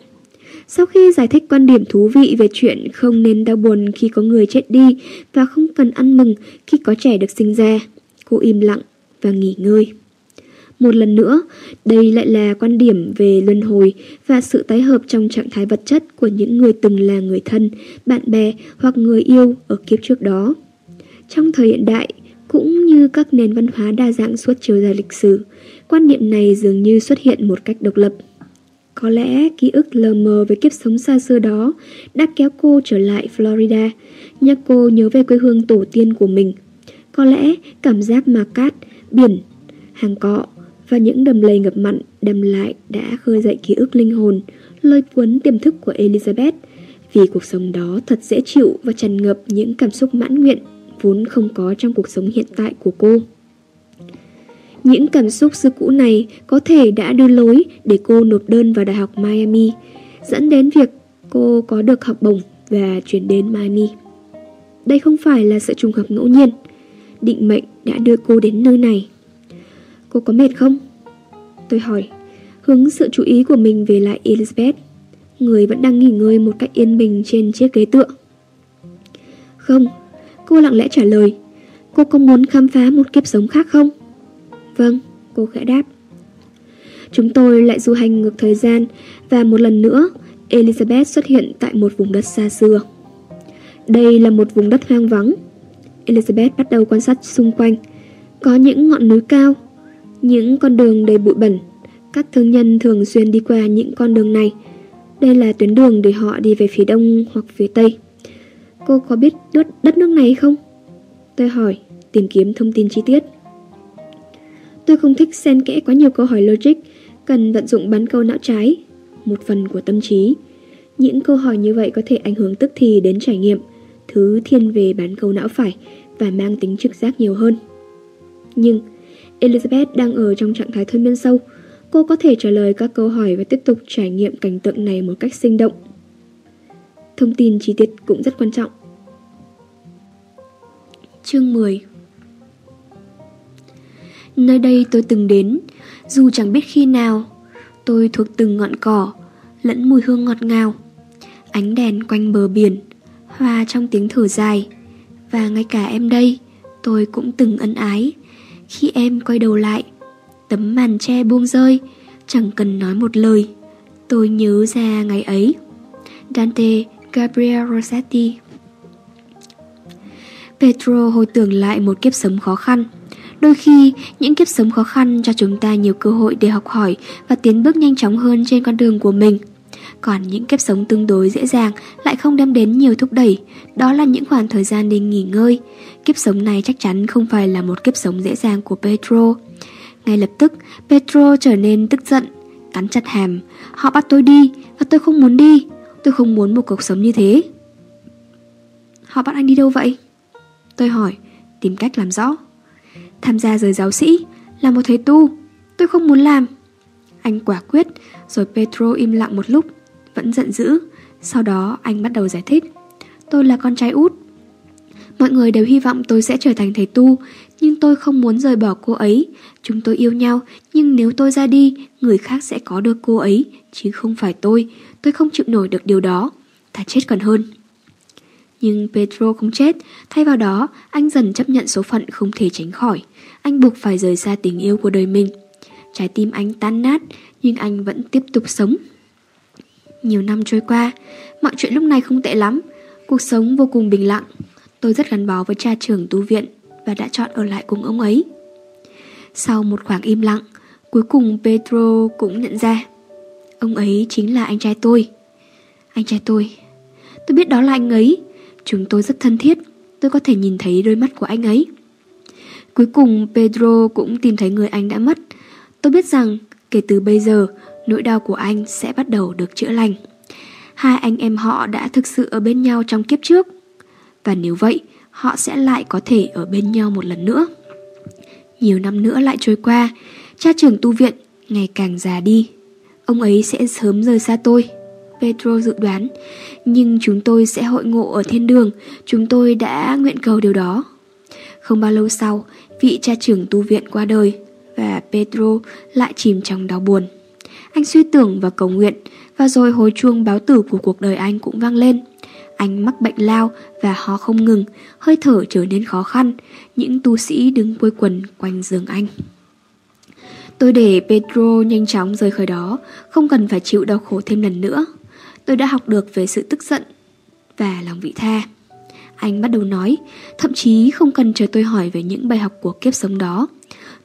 Speaker 1: Sau khi giải thích quan điểm thú vị về chuyện không nên đau buồn khi có người chết đi và không cần ăn mừng khi có trẻ được sinh ra, cô im lặng và nghỉ ngơi. Một lần nữa, đây lại là quan điểm về luân hồi và sự tái hợp trong trạng thái vật chất của những người từng là người thân, bạn bè hoặc người yêu ở kiếp trước đó. Trong thời hiện đại, cũng như các nền văn hóa đa dạng suốt chiều dài lịch sử, quan niệm này dường như xuất hiện một cách độc lập. Có lẽ ký ức lờ mờ về kiếp sống xa xưa đó đã kéo cô trở lại Florida, nhắc cô nhớ về quê hương tổ tiên của mình. Có lẽ cảm giác mà cát, biển, hàng cọ và những đầm lầy ngập mặn đầm lại đã khơi dậy ký ức linh hồn, lôi cuốn tiềm thức của Elizabeth. Vì cuộc sống đó thật dễ chịu và tràn ngập những cảm xúc mãn nguyện vốn không có trong cuộc sống hiện tại của cô. Những cảm xúc xưa cũ này có thể đã đưa lối để cô nộp đơn vào Đại học Miami, dẫn đến việc cô có được học bổng và chuyển đến Miami. Đây không phải là sự trùng hợp ngẫu nhiên. Định mệnh đã đưa cô đến nơi này. Cô có mệt không? Tôi hỏi, hướng sự chú ý của mình về lại Elizabeth, người vẫn đang nghỉ ngơi một cách yên bình trên chiếc ghế tựa. Không, cô lặng lẽ trả lời, cô có muốn khám phá một kiếp sống khác không? Vâng, cô khẽ đáp. Chúng tôi lại du hành ngược thời gian và một lần nữa, Elizabeth xuất hiện tại một vùng đất xa xưa. Đây là một vùng đất hoang vắng. Elizabeth bắt đầu quan sát xung quanh. Có những ngọn núi cao, những con đường đầy bụi bẩn. Các thương nhân thường xuyên đi qua những con đường này. Đây là tuyến đường để họ đi về phía đông hoặc phía tây. Cô có biết đất, đất nước này không? Tôi hỏi, tìm kiếm thông tin chi tiết. Tôi không thích xen kẽ quá nhiều câu hỏi logic, cần vận dụng bắn câu não trái, một phần của tâm trí. Những câu hỏi như vậy có thể ảnh hưởng tức thì đến trải nghiệm, thứ thiên về bán câu não phải và mang tính trực giác nhiều hơn. Nhưng Elizabeth đang ở trong trạng thái thôi miên sâu, cô có thể trả lời các câu hỏi và tiếp tục trải nghiệm cảnh tượng này một cách sinh động. Thông tin chi tiết cũng rất quan trọng. Chương 10 Nơi đây tôi từng đến, dù chẳng biết khi nào. Tôi thuộc từng ngọn cỏ, lẫn mùi hương ngọt ngào. Ánh đèn quanh bờ biển, hoa trong tiếng thở dài. Và ngay cả em đây, tôi cũng từng ân ái. Khi em quay đầu lại, tấm màn che buông rơi, chẳng cần nói một lời. Tôi nhớ ra ngày ấy. Dante Gabriel Rossetti Petro hồi tưởng lại một kiếp sống khó khăn. Đôi khi, những kiếp sống khó khăn cho chúng ta nhiều cơ hội để học hỏi và tiến bước nhanh chóng hơn trên con đường của mình. Còn những kiếp sống tương đối dễ dàng lại không đem đến nhiều thúc đẩy, đó là những khoảng thời gian để nghỉ ngơi. Kiếp sống này chắc chắn không phải là một kiếp sống dễ dàng của Petro. Ngay lập tức, Petro trở nên tức giận, cắn chặt hàm. Họ bắt tôi đi, và tôi không muốn đi. Tôi không muốn một cuộc sống như thế. Họ bắt anh đi đâu vậy? Tôi hỏi, tìm cách làm rõ. Tham gia giới giáo sĩ, là một thầy tu. Tôi không muốn làm. Anh quả quyết, rồi Petro im lặng một lúc, vẫn giận dữ. Sau đó anh bắt đầu giải thích. Tôi là con trai út. Mọi người đều hy vọng tôi sẽ trở thành thầy tu, nhưng tôi không muốn rời bỏ cô ấy. Chúng tôi yêu nhau, nhưng nếu tôi ra đi, người khác sẽ có được cô ấy, chứ không phải tôi. Tôi không chịu nổi được điều đó. Thà chết còn hơn. Nhưng Petro không chết, thay vào đó, anh dần chấp nhận số phận không thể tránh khỏi. Anh buộc phải rời xa tình yêu của đời mình. Trái tim anh tan nát, nhưng anh vẫn tiếp tục sống. Nhiều năm trôi qua, mọi chuyện lúc này không tệ lắm. Cuộc sống vô cùng bình lặng. Tôi rất gắn bó với cha trưởng tu viện và đã chọn ở lại cùng ông ấy. Sau một khoảng im lặng, cuối cùng Pedro cũng nhận ra. Ông ấy chính là anh trai tôi. Anh trai tôi Tôi biết đó là anh ấy Chúng tôi rất thân thiết Tôi có thể nhìn thấy đôi mắt của anh ấy Cuối cùng Pedro cũng tìm thấy người anh đã mất Tôi biết rằng kể từ bây giờ Nỗi đau của anh sẽ bắt đầu được chữa lành Hai anh em họ đã thực sự ở bên nhau trong kiếp trước và nếu vậy, Họ sẽ lại có thể ở bên nhau một lần nữa. Nhiều năm nữa lại trôi qua, Cha trưởng tu viện ngày càng già đi. Ông ấy sẽ sớm rời xa tôi Pedro dự đoán. Nhưng chúng tôi sẽ hội ngộ ở thiên đường. Chúng tôi đã nguyện cầu điều đó. Không bao lâu sau, Vị cha trưởng tu viện qua đời Và Pedro lại chìm trong đau buồn. Anh suy tưởng và cầu nguyện, Và rồi hồi chuông báo tử của cuộc đời anh cũng vang lên. Anh mắc bệnh lao và ho không ngừng Hơi thở trở nên khó khăn Những tu sĩ đứng quây quần quanh giường anh Tôi để Pedro nhanh chóng rời khỏi đó, không cần phải chịu đau khổ thêm lần nữa. Tôi đã học được về sự tức giận và lòng vị tha. Anh bắt đầu nói, thậm chí không cần chờ tôi hỏi về những bài học của kiếp sống đó.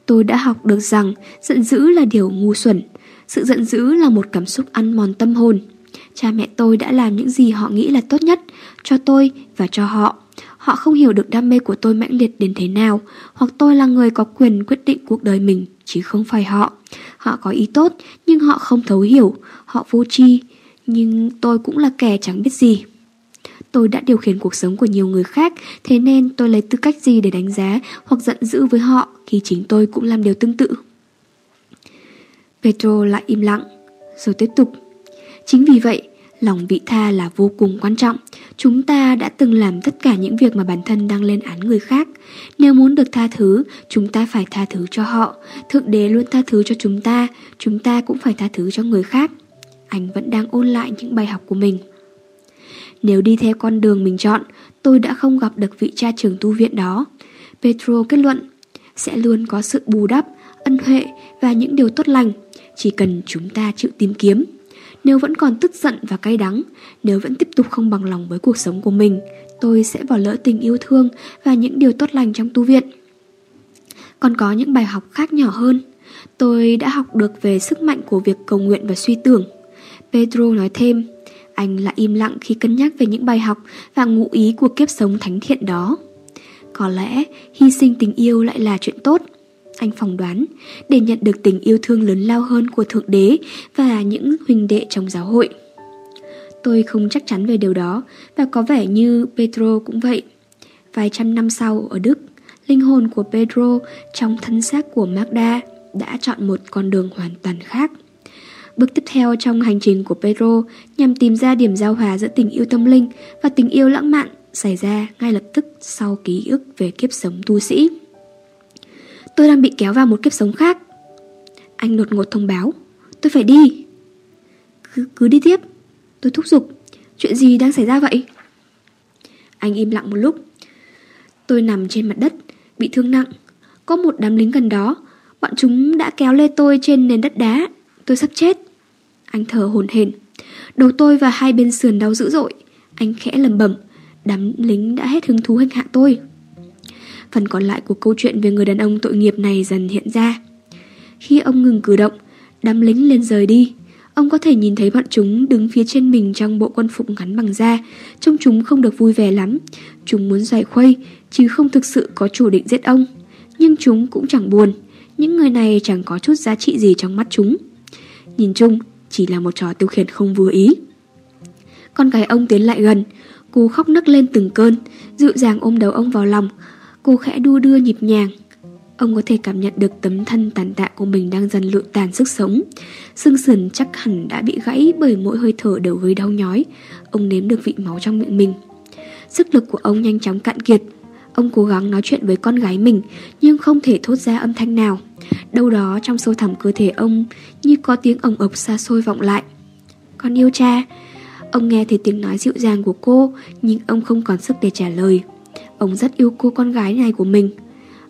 Speaker 1: Tôi đã học được rằng giận dữ là điều ngu xuẩn, sự giận dữ là một cảm xúc ăn mòn tâm hồn. Cha mẹ tôi đã làm những gì họ nghĩ là tốt nhất cho tôi và cho họ. Họ không hiểu được đam mê của tôi mãnh liệt đến thế nào, hoặc tôi là người có quyền quyết định cuộc đời mình chứ không phải họ. Họ có ý tốt, nhưng họ không thấu hiểu, họ vô tri, nhưng tôi cũng là kẻ chẳng biết gì. Tôi đã điều khiển cuộc sống của nhiều người khác, thế nên tôi lấy tư cách gì để đánh giá hoặc giận dữ với họ khi chính tôi cũng làm điều tương tự. Petro lại im lặng, rồi tiếp tục. Chính vì vậy, lòng vị tha là vô cùng quan trọng. Chúng ta đã từng làm tất cả những việc mà bản thân đang lên án người khác. Nếu muốn được tha thứ, chúng ta phải tha thứ cho họ. Thượng đế luôn tha thứ cho chúng ta, chúng ta cũng phải tha thứ cho người khác. Anh vẫn đang ôn lại những bài học của mình. Nếu đi theo con đường mình chọn, tôi đã không gặp được vị cha trưởng tu viện đó. Petro kết luận, sẽ luôn có sự bù đắp, ân huệ và những điều tốt lành, chỉ cần chúng ta chịu tìm kiếm. Nếu vẫn còn tức giận và cay đắng, nếu vẫn tiếp tục không bằng lòng với cuộc sống của mình, tôi sẽ bỏ lỡ tình yêu thương và những điều tốt lành trong tu viện. Còn có những bài học khác nhỏ hơn. Tôi đã học được về sức mạnh của việc cầu nguyện và suy tưởng. Pedro nói thêm, anh lại im lặng khi cân nhắc về những bài học và ngụ ý của kiếp sống thánh thiện đó. Có lẽ hy sinh tình yêu lại là chuyện tốt. Anh phỏng đoán, để nhận được tình yêu thương lớn lao hơn của Thượng Đế và những huynh đệ trong giáo hội. Tôi không chắc chắn về điều đó và có vẻ như Pedro cũng vậy. Vài trăm năm sau ở Đức, linh hồn của Pedro trong thân xác của Magda đã chọn một con đường hoàn toàn khác. Bước tiếp theo trong hành trình của Pedro nhằm tìm ra điểm giao hòa giữa tình yêu tâm linh và tình yêu lãng mạn xảy ra ngay lập tức sau ký ức về kiếp sống tu sĩ. Tôi đang bị kéo vào một kiếp sống khác. Anh đột ngột thông báo. Tôi phải đi. Cứ, cứ đi tiếp. Tôi thúc giục. Chuyện gì đang xảy ra vậy? Anh im lặng một lúc. Tôi nằm trên mặt đất, bị thương nặng. Có một đám lính gần đó. Bọn chúng đã kéo lê tôi trên nền đất đá. Tôi sắp chết. Anh thở hồn hển. Đầu tôi và hai bên sườn đau dữ dội. Anh khẽ lầm bẩm. Đám lính đã hết hứng thú hành hạ tôi. Phần còn lại của câu chuyện về người đàn ông tội nghiệp này dần hiện ra. Khi ông ngừng cử động, đám lính lên rời đi. Ông có thể nhìn thấy bọn chúng đứng phía trên mình trong bộ quân phục ngắn bằng da. Trông chúng không được vui vẻ lắm. Chúng muốn giải khuây, chứ không thực sự có chủ định giết ông. Nhưng chúng cũng chẳng buồn. Những người này chẳng có chút giá trị gì trong mắt chúng. Nhìn chung, chỉ là một trò tiêu khiển không vừa ý. Con gái ông tiến lại gần, cô khóc nấc lên từng cơn, dịu dàng ôm đầu ông vào lòng, Cô khẽ đu đưa nhịp nhàng. Ông có thể cảm nhận được tấm thân tàn tạ của mình đang dần lụi tàn sức sống. Xương sườn chắc hẳn đã bị gãy bởi mỗi hơi thở đều gây đau nhói. Ông nếm được vị máu trong miệng mình. Sức lực của ông nhanh chóng cạn kiệt. Ông cố gắng nói chuyện với con gái mình, Nhưng không thể thốt ra âm thanh nào. Đâu đó trong sâu thẳm cơ thể ông, Như có tiếng ồng ộc xa xôi vọng lại. Con yêu cha. Ông nghe thấy tiếng nói dịu dàng của cô, Nhưng ông không còn sức để trả lời. Ông rất yêu cô con gái này của mình.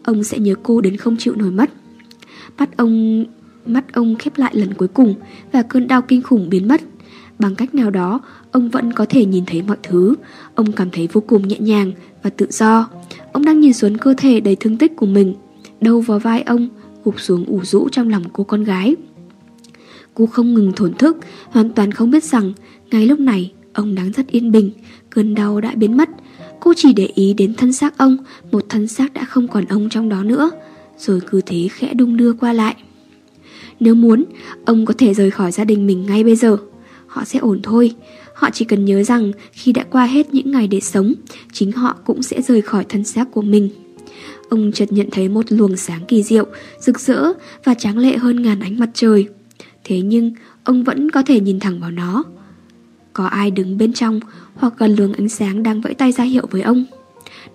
Speaker 1: Ông sẽ nhớ cô đến không chịu nổi mất. Mắt ông Mắt ông khép lại lần cuối cùng Và cơn đau kinh khủng biến mất. Bằng cách nào đó Ông vẫn có thể nhìn thấy mọi thứ. Ông cảm thấy vô cùng nhẹ nhàng và tự do. Ông đang nhìn xuống cơ thể đầy thương tích của mình. Đầu vào vai ông Gục xuống ủ rũ trong lòng cô con gái. Cô không ngừng thổn thức Hoàn toàn không biết rằng Ngay lúc này Ông đang rất yên bình, cơn đau đã biến mất. Cô chỉ để ý đến thân xác ông, một thân xác đã không còn ông trong đó nữa, rồi cứ thế khẽ đung đưa qua lại. Nếu muốn, ông có thể rời khỏi gia đình mình ngay bây giờ. Họ sẽ ổn thôi. Họ chỉ cần nhớ rằng khi đã qua hết những ngày để sống, chính họ cũng sẽ rời khỏi thân xác của mình. Ông chợt nhận thấy một luồng sáng kỳ diệu, rực rỡ và tráng lệ hơn ngàn ánh mặt trời. Thế nhưng, ông vẫn có thể nhìn thẳng vào nó. Có ai đứng bên trong hoặc gần luồng ánh sáng đang vẫy tay ra hiệu với ông.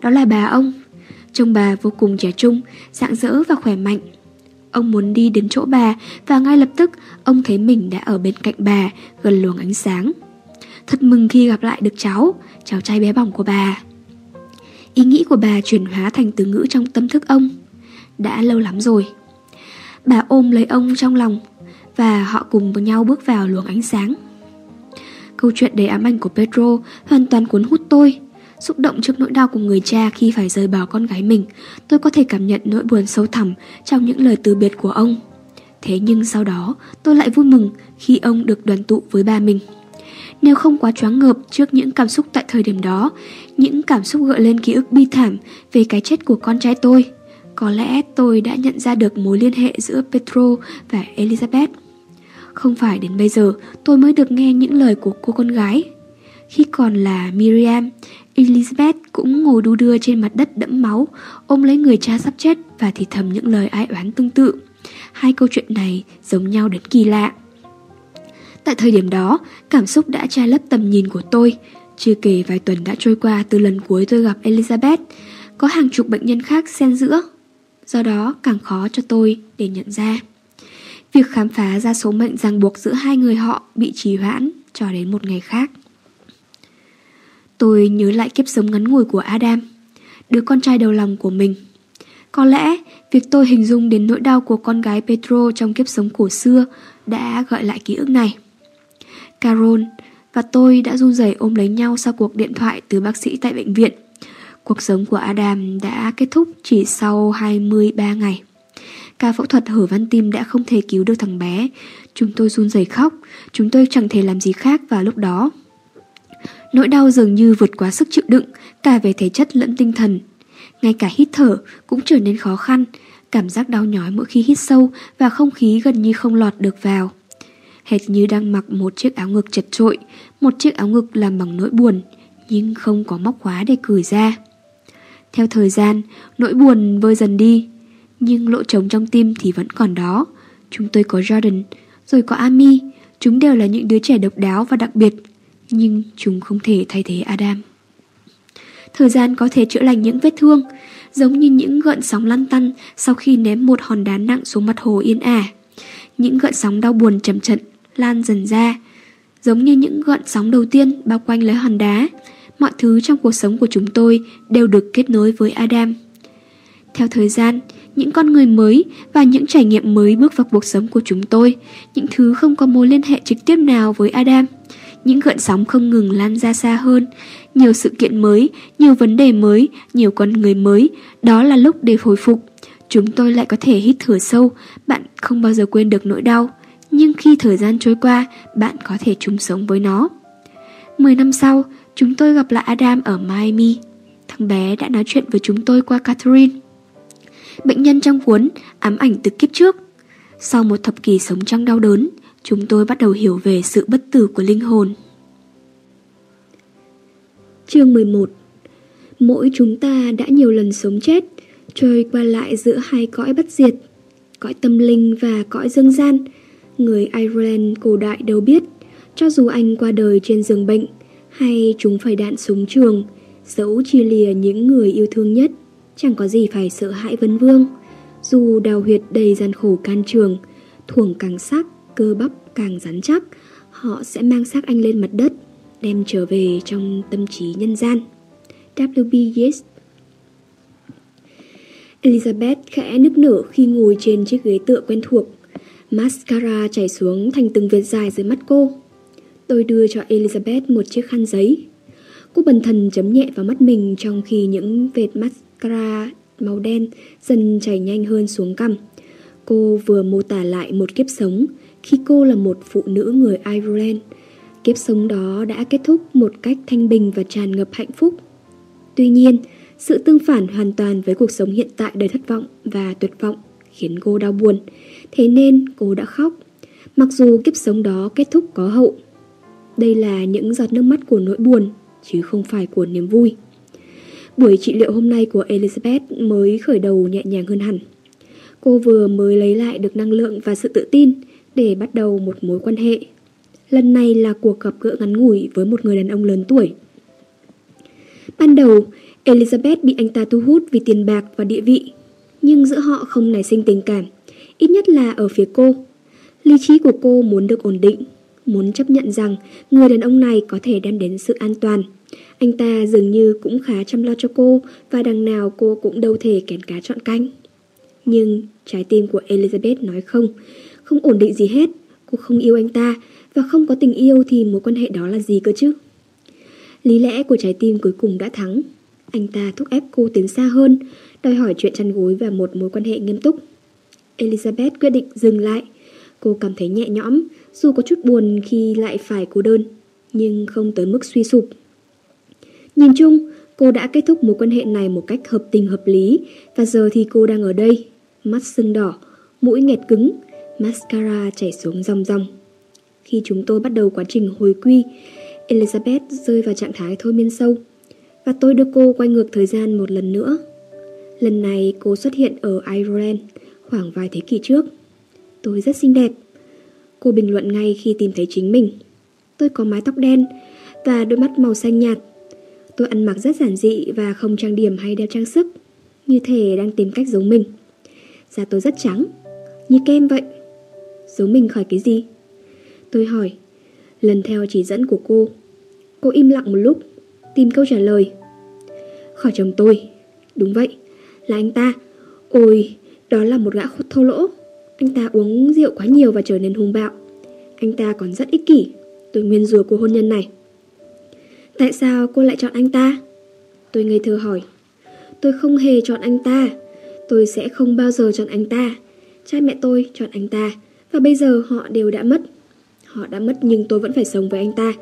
Speaker 1: Đó là bà ông. Trông bà vô cùng trẻ trung, dạng dỡ và khỏe mạnh. Ông muốn đi đến chỗ bà và ngay lập tức ông thấy mình đã ở bên cạnh bà gần luồng ánh sáng. Thật mừng khi gặp lại được cháu, cháu trai bé bỏng của bà. Ý nghĩ của bà chuyển hóa thành từ ngữ trong tâm thức ông. Đã lâu lắm rồi. Bà ôm lấy ông trong lòng và họ cùng với nhau bước vào luồng ánh sáng. Câu chuyện đầy ám ảnh của Pedro hoàn toàn cuốn hút tôi. Xúc động trước nỗi đau của người cha khi phải rời bỏ con gái mình, tôi có thể cảm nhận nỗi buồn sâu thẳm trong những lời từ biệt của ông. Thế nhưng sau đó, tôi lại vui mừng khi ông được đoàn tụ với ba mình. Nếu không quá choáng ngợp trước những cảm xúc tại thời điểm đó, những cảm xúc gợi lên ký ức bi thảm về cái chết của con trai tôi, có lẽ tôi đã nhận ra được mối liên hệ giữa Petro và Elizabeth. Không phải đến bây giờ tôi mới được nghe những lời của cô con gái. Khi còn là Miriam, Elizabeth cũng ngồi đu đưa trên mặt đất đẫm máu, ôm lấy người cha sắp chết và thì thầm những lời ai oán tương tự. Hai câu chuyện này giống nhau đến kỳ lạ. Tại thời điểm đó, cảm xúc đã che lấp tầm nhìn của tôi. Chưa kể vài tuần đã trôi qua từ lần cuối tôi gặp Elizabeth, có hàng chục bệnh nhân khác xen giữa. Do đó càng khó cho tôi để nhận ra. Việc khám phá ra số mệnh ràng buộc giữa hai người họ bị trì hoãn cho đến một ngày khác. Tôi nhớ lại kiếp sống ngắn ngủi của Adam, đứa con trai đầu lòng của mình. Có lẽ việc tôi hình dung đến nỗi đau của con gái Petro trong kiếp sống cổ xưa đã gợi lại ký ức này. Carol và tôi đã run rẩy ôm lấy nhau sau cuộc điện thoại từ bác sĩ tại bệnh viện. Cuộc sống của Adam đã kết thúc chỉ sau 23 ngày. Ca phẫu thuật hở van tim đã không thể cứu được thằng bé. Chúng tôi run rẩy khóc, chúng tôi chẳng thể làm gì khác vào lúc đó. Nỗi đau dường như vượt quá sức chịu đựng, cả về thể chất lẫn tinh thần. Ngay cả hít thở cũng trở nên khó khăn, cảm giác đau nhói mỗi khi hít sâu và không khí gần như không lọt được vào. Hệt như đang mặc một chiếc áo ngực chật trội, một chiếc áo ngực làm bằng nỗi buồn, nhưng không có móc khóa để cởi ra. Theo thời gian, nỗi buồn vơi dần đi, nhưng lỗ trống trong tim thì vẫn còn đó. Chúng tôi có Jordan, rồi có Ami, chúng đều là những đứa trẻ độc đáo và đặc biệt, nhưng chúng không thể thay thế Adam. Thời gian có thể chữa lành những vết thương, giống như những gợn sóng lăn tăn sau khi ném một hòn đá nặng xuống mặt hồ yên ả. Những gợn sóng đau buồn chậm chận lan dần ra, giống như những gợn sóng đầu tiên bao quanh lấy hòn đá. Mọi thứ trong cuộc sống của chúng tôi đều được kết nối với Adam. Theo thời gian, những con người mới và những trải nghiệm mới bước vào cuộc sống của chúng tôi, những thứ không có mối liên hệ trực tiếp nào với Adam. Những gợn sóng không ngừng lan ra xa hơn, nhiều sự kiện mới, nhiều vấn đề mới, nhiều con người mới, đó là lúc để hồi phục. Chúng tôi lại có thể hít thở sâu, bạn không bao giờ quên được nỗi đau, nhưng khi thời gian trôi qua, bạn có thể chung sống với nó. Mười năm sau, chúng tôi gặp lại Adam ở Miami. Thằng bé đã nói chuyện với chúng tôi qua Catherine. Bệnh nhân trong cuốn ám ảnh từ kiếp trước. Sau một thập kỷ sống trong đau đớn, chúng tôi bắt đầu hiểu về sự bất tử của linh hồn. Chương 11 Mỗi chúng ta đã nhiều lần sống chết, trôi qua lại giữa hai cõi bất diệt, cõi tâm linh và cõi dương gian. Người Ireland cổ đại đều biết, cho dù anh qua đời trên giường bệnh hay chúng phải đạn súng trường, dẫu chia lìa những người yêu thương nhất, chẳng có gì phải sợ hãi vấn vương. Dù đào huyệt đầy gian khổ can trường, thuồng càng sắc, cơ bắp càng rắn chắc, họ sẽ mang xác anh lên mặt đất, đem trở về trong tâm trí nhân gian. W.B. Yeats Elizabeth khẽ nức nở khi ngồi trên chiếc ghế tựa quen thuộc. Mascara chảy xuống thành từng vệt dài dưới mắt cô. Tôi đưa cho Elizabeth một chiếc khăn giấy. Cô bần thần chấm nhẹ vào mắt mình trong khi những vệt mắt mascara màu đen dần chảy nhanh hơn xuống cằm. Cô vừa mô tả lại một kiếp sống khi cô là một phụ nữ người Ireland. Kiếp sống đó đã kết thúc một cách thanh bình và tràn ngập hạnh phúc. Tuy nhiên, sự tương phản hoàn toàn với cuộc sống hiện tại đầy thất vọng và tuyệt vọng khiến cô đau buồn. Thế nên cô đã khóc, mặc dù kiếp sống đó kết thúc có hậu. Đây là những giọt nước mắt của nỗi buồn, chứ không phải của niềm vui. Buổi trị liệu hôm nay của Elizabeth mới khởi đầu nhẹ nhàng hơn hẳn. Cô vừa mới lấy lại được năng lượng và sự tự tin để bắt đầu một mối quan hệ. Lần này là cuộc gặp gỡ ngắn ngủi với một người đàn ông lớn tuổi. Ban đầu, Elizabeth bị anh ta thu hút vì tiền bạc và địa vị, nhưng giữa họ không nảy sinh tình cảm, ít nhất là ở phía cô. Lý trí của cô muốn được ổn định, muốn chấp nhận rằng người đàn ông này có thể đem đến sự an toàn. Anh ta dường như cũng khá chăm lo cho cô và đằng nào cô cũng đâu thể kén cá chọn canh. Nhưng trái tim của Elizabeth nói không, không ổn định gì hết. Cô không yêu anh ta và không có tình yêu thì mối quan hệ đó là gì cơ chứ? Lý lẽ của trái tim cuối cùng đã thắng. Anh ta thúc ép cô tiến xa hơn, đòi hỏi chuyện chăn gối và một mối quan hệ nghiêm túc. Elizabeth quyết định dừng lại. Cô cảm thấy nhẹ nhõm, dù có chút buồn khi lại phải cô đơn, nhưng không tới mức suy sụp. Nhìn chung, cô đã kết thúc mối quan hệ này một cách hợp tình hợp lý và giờ thì cô đang ở đây, mắt sưng đỏ, mũi nghẹt cứng, mascara chảy xuống ròng ròng. Khi chúng tôi bắt đầu quá trình hồi quy, Elizabeth rơi vào trạng thái thôi miên sâu và tôi đưa cô quay ngược thời gian một lần nữa. Lần này cô xuất hiện ở Ireland khoảng vài thế kỷ trước. Tôi rất xinh đẹp. Cô bình luận ngay khi tìm thấy chính mình. Tôi có mái tóc đen và đôi mắt màu xanh nhạt. Tôi ăn mặc rất giản dị và không trang điểm hay đeo trang sức, như thể đang tìm cách giống mình. Da tôi rất trắng, như kem vậy. giống mình khỏi cái gì? Tôi hỏi, lần theo chỉ dẫn của cô. Cô im lặng một lúc, tìm câu trả lời. Khỏi chồng tôi. Đúng vậy, là anh ta. Ôi, đó là một gã thô lỗ. Anh ta uống rượu quá nhiều và trở nên hung bạo. Anh ta còn rất ích kỷ. Tôi nguyên rùa của hôn nhân này. Tại sao cô lại chọn anh ta? Tôi ngây thơ hỏi. Tôi không hề chọn anh ta. Tôi sẽ không bao giờ chọn anh ta. Cha mẹ tôi chọn anh ta. Và bây giờ họ đều đã mất. Họ đã mất nhưng tôi vẫn phải sống với anh ta.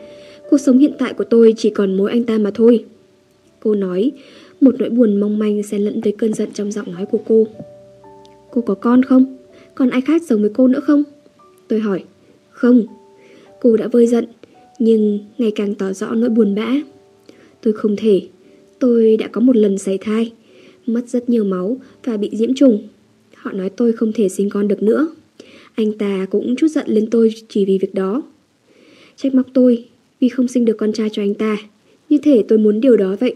Speaker 1: Cuộc sống hiện tại của tôi chỉ còn mỗi anh ta mà thôi. Cô nói, một nỗi buồn mong manh xen lẫn với cơn giận trong giọng nói của cô. Cô có con không? Còn ai khác sống với cô nữa không? Tôi hỏi. Không. Cô đã vơi giận, nhưng ngày càng tỏ rõ nỗi buồn bã. Tôi không thể. Tôi đã có một lần sảy thai, mất rất nhiều máu và bị nhiễm trùng. Họ nói tôi không thể sinh con được nữa. Anh ta cũng chút giận lên tôi chỉ vì việc đó. Trách móc tôi vì không sinh được con trai cho anh ta. Như thể tôi muốn điều đó vậy.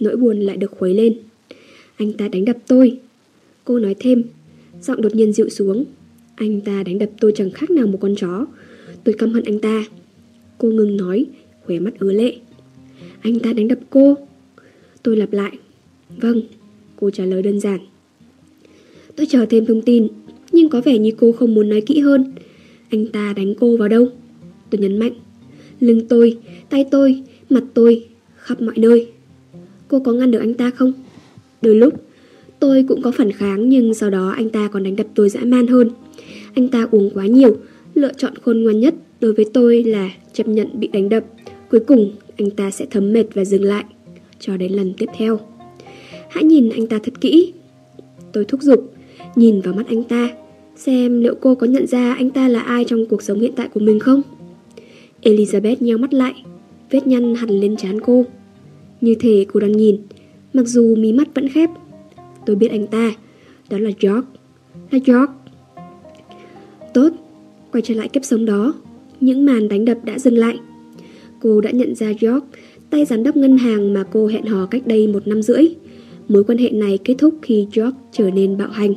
Speaker 1: Nỗi buồn lại được khuấy lên. Anh ta đánh đập tôi. Cô nói thêm, giọng đột nhiên dịu xuống. Anh ta đánh đập tôi chẳng khác nào một con chó. Tôi căm hận anh ta. Cô ngừng nói, khóe mắt ứa lệ. Anh ta đánh đập cô. Tôi lặp lại. Vâng, cô trả lời đơn giản. Tôi chờ thêm thông tin, nhưng có vẻ như cô không muốn nói kỹ hơn. Anh ta đánh cô vào đâu? Tôi nhấn mạnh. Lưng tôi, tay tôi, mặt tôi, khắp mọi nơi. Cô có ngăn được anh ta không? Đôi lúc, tôi cũng có phản kháng nhưng sau đó anh ta còn đánh đập tôi dã man hơn. Anh ta uống quá nhiều, lựa chọn khôn ngoan nhất đối với tôi là chấp nhận bị đánh đập. Cuối cùng, anh ta sẽ thấm mệt và dừng lại, cho đến lần tiếp theo. Hãy nhìn anh ta thật kỹ. Tôi thúc giục, nhìn vào mắt anh ta, xem liệu cô có nhận ra anh ta là ai trong cuộc sống hiện tại của mình không? Elizabeth nheo mắt lại, vết nhăn hẳn lên trán cô. Như thể cô đang nhìn, mặc dù mí mắt vẫn khép. Tôi biết anh ta, đó là George, là George. Tốt, quay trở lại kiếp sống đó, những màn đánh đập đã dừng lại. Cô đã nhận ra George, tay giám đốc ngân hàng mà cô hẹn hò cách đây một năm rưỡi. Mối quan hệ này kết thúc khi George trở nên bạo hành.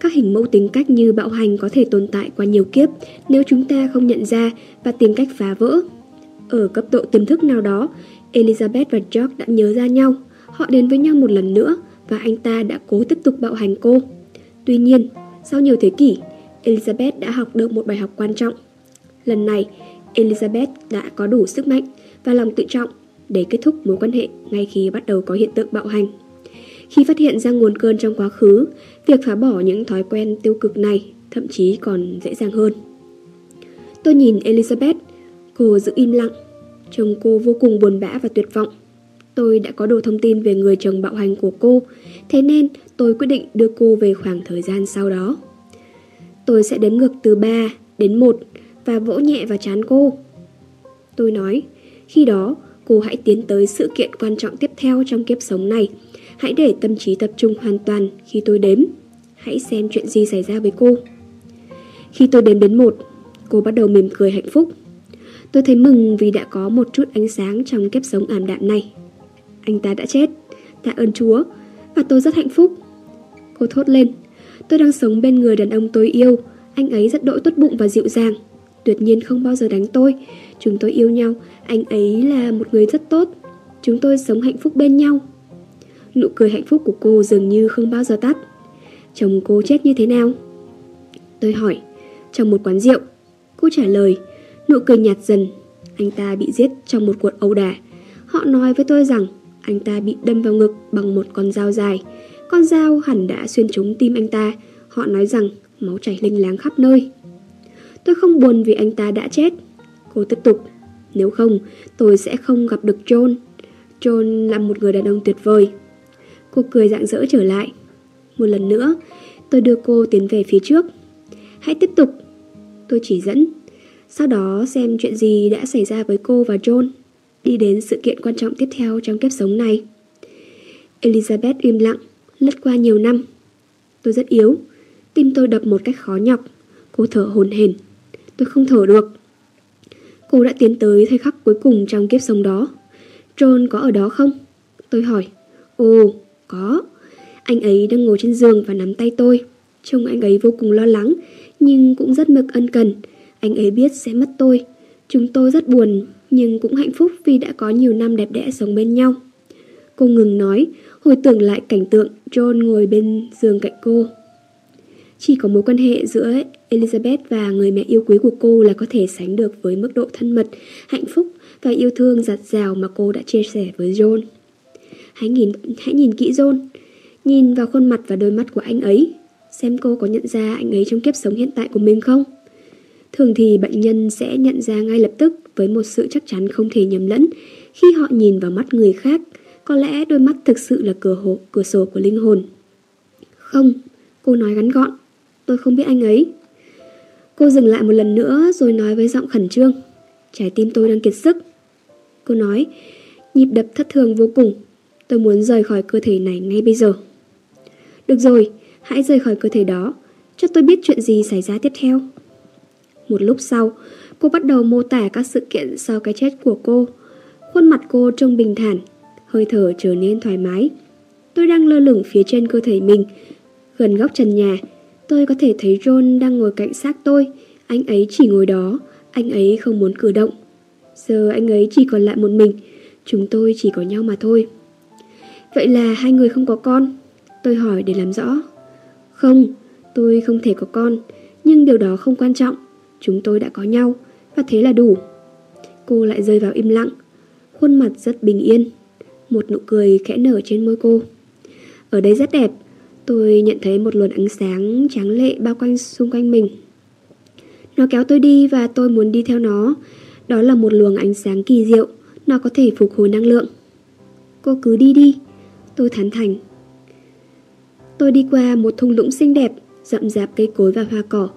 Speaker 1: Các hình mẫu tính cách như bạo hành có thể tồn tại qua nhiều kiếp nếu chúng ta không nhận ra và tìm cách phá vỡ. Ở cấp độ tiềm thức nào đó, Elizabeth và George đã nhớ ra nhau. Họ đến với nhau một lần nữa và anh ta đã cố tiếp tục bạo hành cô. Tuy nhiên, sau nhiều thế kỷ, Elizabeth đã học được một bài học quan trọng. Lần này, Elizabeth đã có đủ sức mạnh và lòng tự trọng để kết thúc mối quan hệ ngay khi bắt đầu có hiện tượng bạo hành. Khi phát hiện ra nguồn cơn trong quá khứ, việc phá bỏ những thói quen tiêu cực này thậm chí còn dễ dàng hơn. Tôi nhìn Elizabeth, cô giữ im lặng. Chồng cô vô cùng buồn bã và tuyệt vọng. Tôi đã có đủ thông tin về người chồng bạo hành của cô, thế nên tôi quyết định đưa cô về khoảng thời gian sau đó. Tôi sẽ đếm ngược từ 3 đến 1 và vỗ nhẹ vào chán cô. Tôi nói, khi đó cô hãy tiến tới sự kiện quan trọng tiếp theo trong kiếp sống này. Hãy để tâm trí tập trung hoàn toàn khi tôi đếm. Hãy xem chuyện gì xảy ra với cô. Khi tôi đếm đến một, cô bắt đầu mỉm cười hạnh phúc. Tôi thấy mừng vì đã có một chút ánh sáng trong kiếp sống ảm đạm này. Anh ta đã chết, tạ ơn Chúa, và tôi rất hạnh phúc. Cô thốt lên, tôi đang sống bên người đàn ông tôi yêu, anh ấy rất đỗi tốt bụng và dịu dàng. Tuyệt nhiên không bao giờ đánh tôi, chúng tôi yêu nhau, anh ấy là một người rất tốt. Chúng tôi sống hạnh phúc bên nhau. Nụ cười hạnh phúc của cô dường như không bao giờ tắt. Chồng cô chết như thế nào? Tôi hỏi, trong một quán rượu. Cô trả lời, nụ cười nhạt dần. Anh ta bị giết trong một cuộc ẩu đả. Họ nói với tôi rằng anh ta bị đâm vào ngực bằng một con dao dài. Con dao hẳn đã xuyên trúng tim anh ta. Họ nói rằng máu chảy linh láng khắp nơi. Tôi không buồn vì anh ta đã chết. Cô tiếp tục, nếu không, tôi sẽ không gặp được John. John là một người đàn ông tuyệt vời. Cô cười rạng rỡ trở lại. Một lần nữa, tôi đưa cô tiến về phía trước. Hãy tiếp tục. Tôi chỉ dẫn. Sau đó xem chuyện gì đã xảy ra với cô và John. Đi đến sự kiện quan trọng tiếp theo trong kiếp sống này. Elizabeth im lặng, lướt qua nhiều năm. Tôi rất yếu. Tim tôi đập một cách khó nhọc. Cô thở hồn hển. Tôi không thở được. Cô đã tiến tới thời khắc cuối cùng trong kiếp sống đó. John có ở đó không? Tôi hỏi. Ồ, có. Anh ấy đang ngồi trên giường và nắm tay tôi. Trông anh ấy vô cùng lo lắng, nhưng cũng rất mực ân cần. Anh ấy biết sẽ mất tôi. Chúng tôi rất buồn, nhưng cũng hạnh phúc vì đã có nhiều năm đẹp đẽ sống bên nhau. Cô ngừng nói, hồi tưởng lại cảnh tượng John ngồi bên giường cạnh cô. Chỉ có mối quan hệ giữa Elizabeth và người mẹ yêu quý của cô là có thể sánh được với mức độ thân mật, hạnh phúc và yêu thương giặt rào mà cô đã chia sẻ với John. Hãy nhìn, hãy nhìn kỹ John, nhìn vào khuôn mặt và đôi mắt của anh ấy, xem cô có nhận ra anh ấy trong kiếp sống hiện tại của mình không. Thường thì bệnh nhân sẽ nhận ra ngay lập tức với một sự chắc chắn không thể nhầm lẫn khi họ nhìn vào mắt người khác, có lẽ đôi mắt thực sự là cửa, hộ, cửa sổ của linh hồn. Không, cô nói ngắn gọn, tôi không biết anh ấy. Cô dừng lại một lần nữa rồi nói với giọng khẩn trương. Trái tim tôi đang kiệt sức. Cô nói, nhịp đập thất thường vô cùng. Tôi muốn rời khỏi cơ thể này ngay bây giờ. Được rồi, hãy rời khỏi cơ thể đó. Cho tôi biết chuyện gì xảy ra tiếp theo. Một lúc sau, cô bắt đầu mô tả các sự kiện sau cái chết của cô. Khuôn mặt cô trông bình thản, hơi thở trở nên thoải mái. Tôi đang lơ lửng phía trên cơ thể mình, gần góc trần nhà. Tôi có thể thấy John đang ngồi cạnh xác tôi. Anh ấy chỉ ngồi đó, anh ấy không muốn cử động. Giờ anh ấy chỉ còn lại một mình, chúng tôi chỉ có nhau mà thôi. Vậy là hai người không có con? Tôi hỏi để làm rõ. Không, tôi không thể có con, nhưng điều đó không quan trọng. Chúng tôi đã có nhau, và thế là đủ. Cô lại rơi vào im lặng, khuôn mặt rất bình yên. Một nụ cười khẽ nở trên môi cô. Ở đây rất đẹp, tôi nhận thấy một luồng ánh sáng tráng lệ bao quanh xung quanh mình. Nó kéo tôi đi và tôi muốn đi theo nó. Đó là một luồng ánh sáng kỳ diệu, nó có thể phục hồi năng lượng. Cô cứ đi đi, tôi thán thành. Tôi đi qua một thung lũng xinh đẹp, rậm rạp cây cối và hoa cỏ.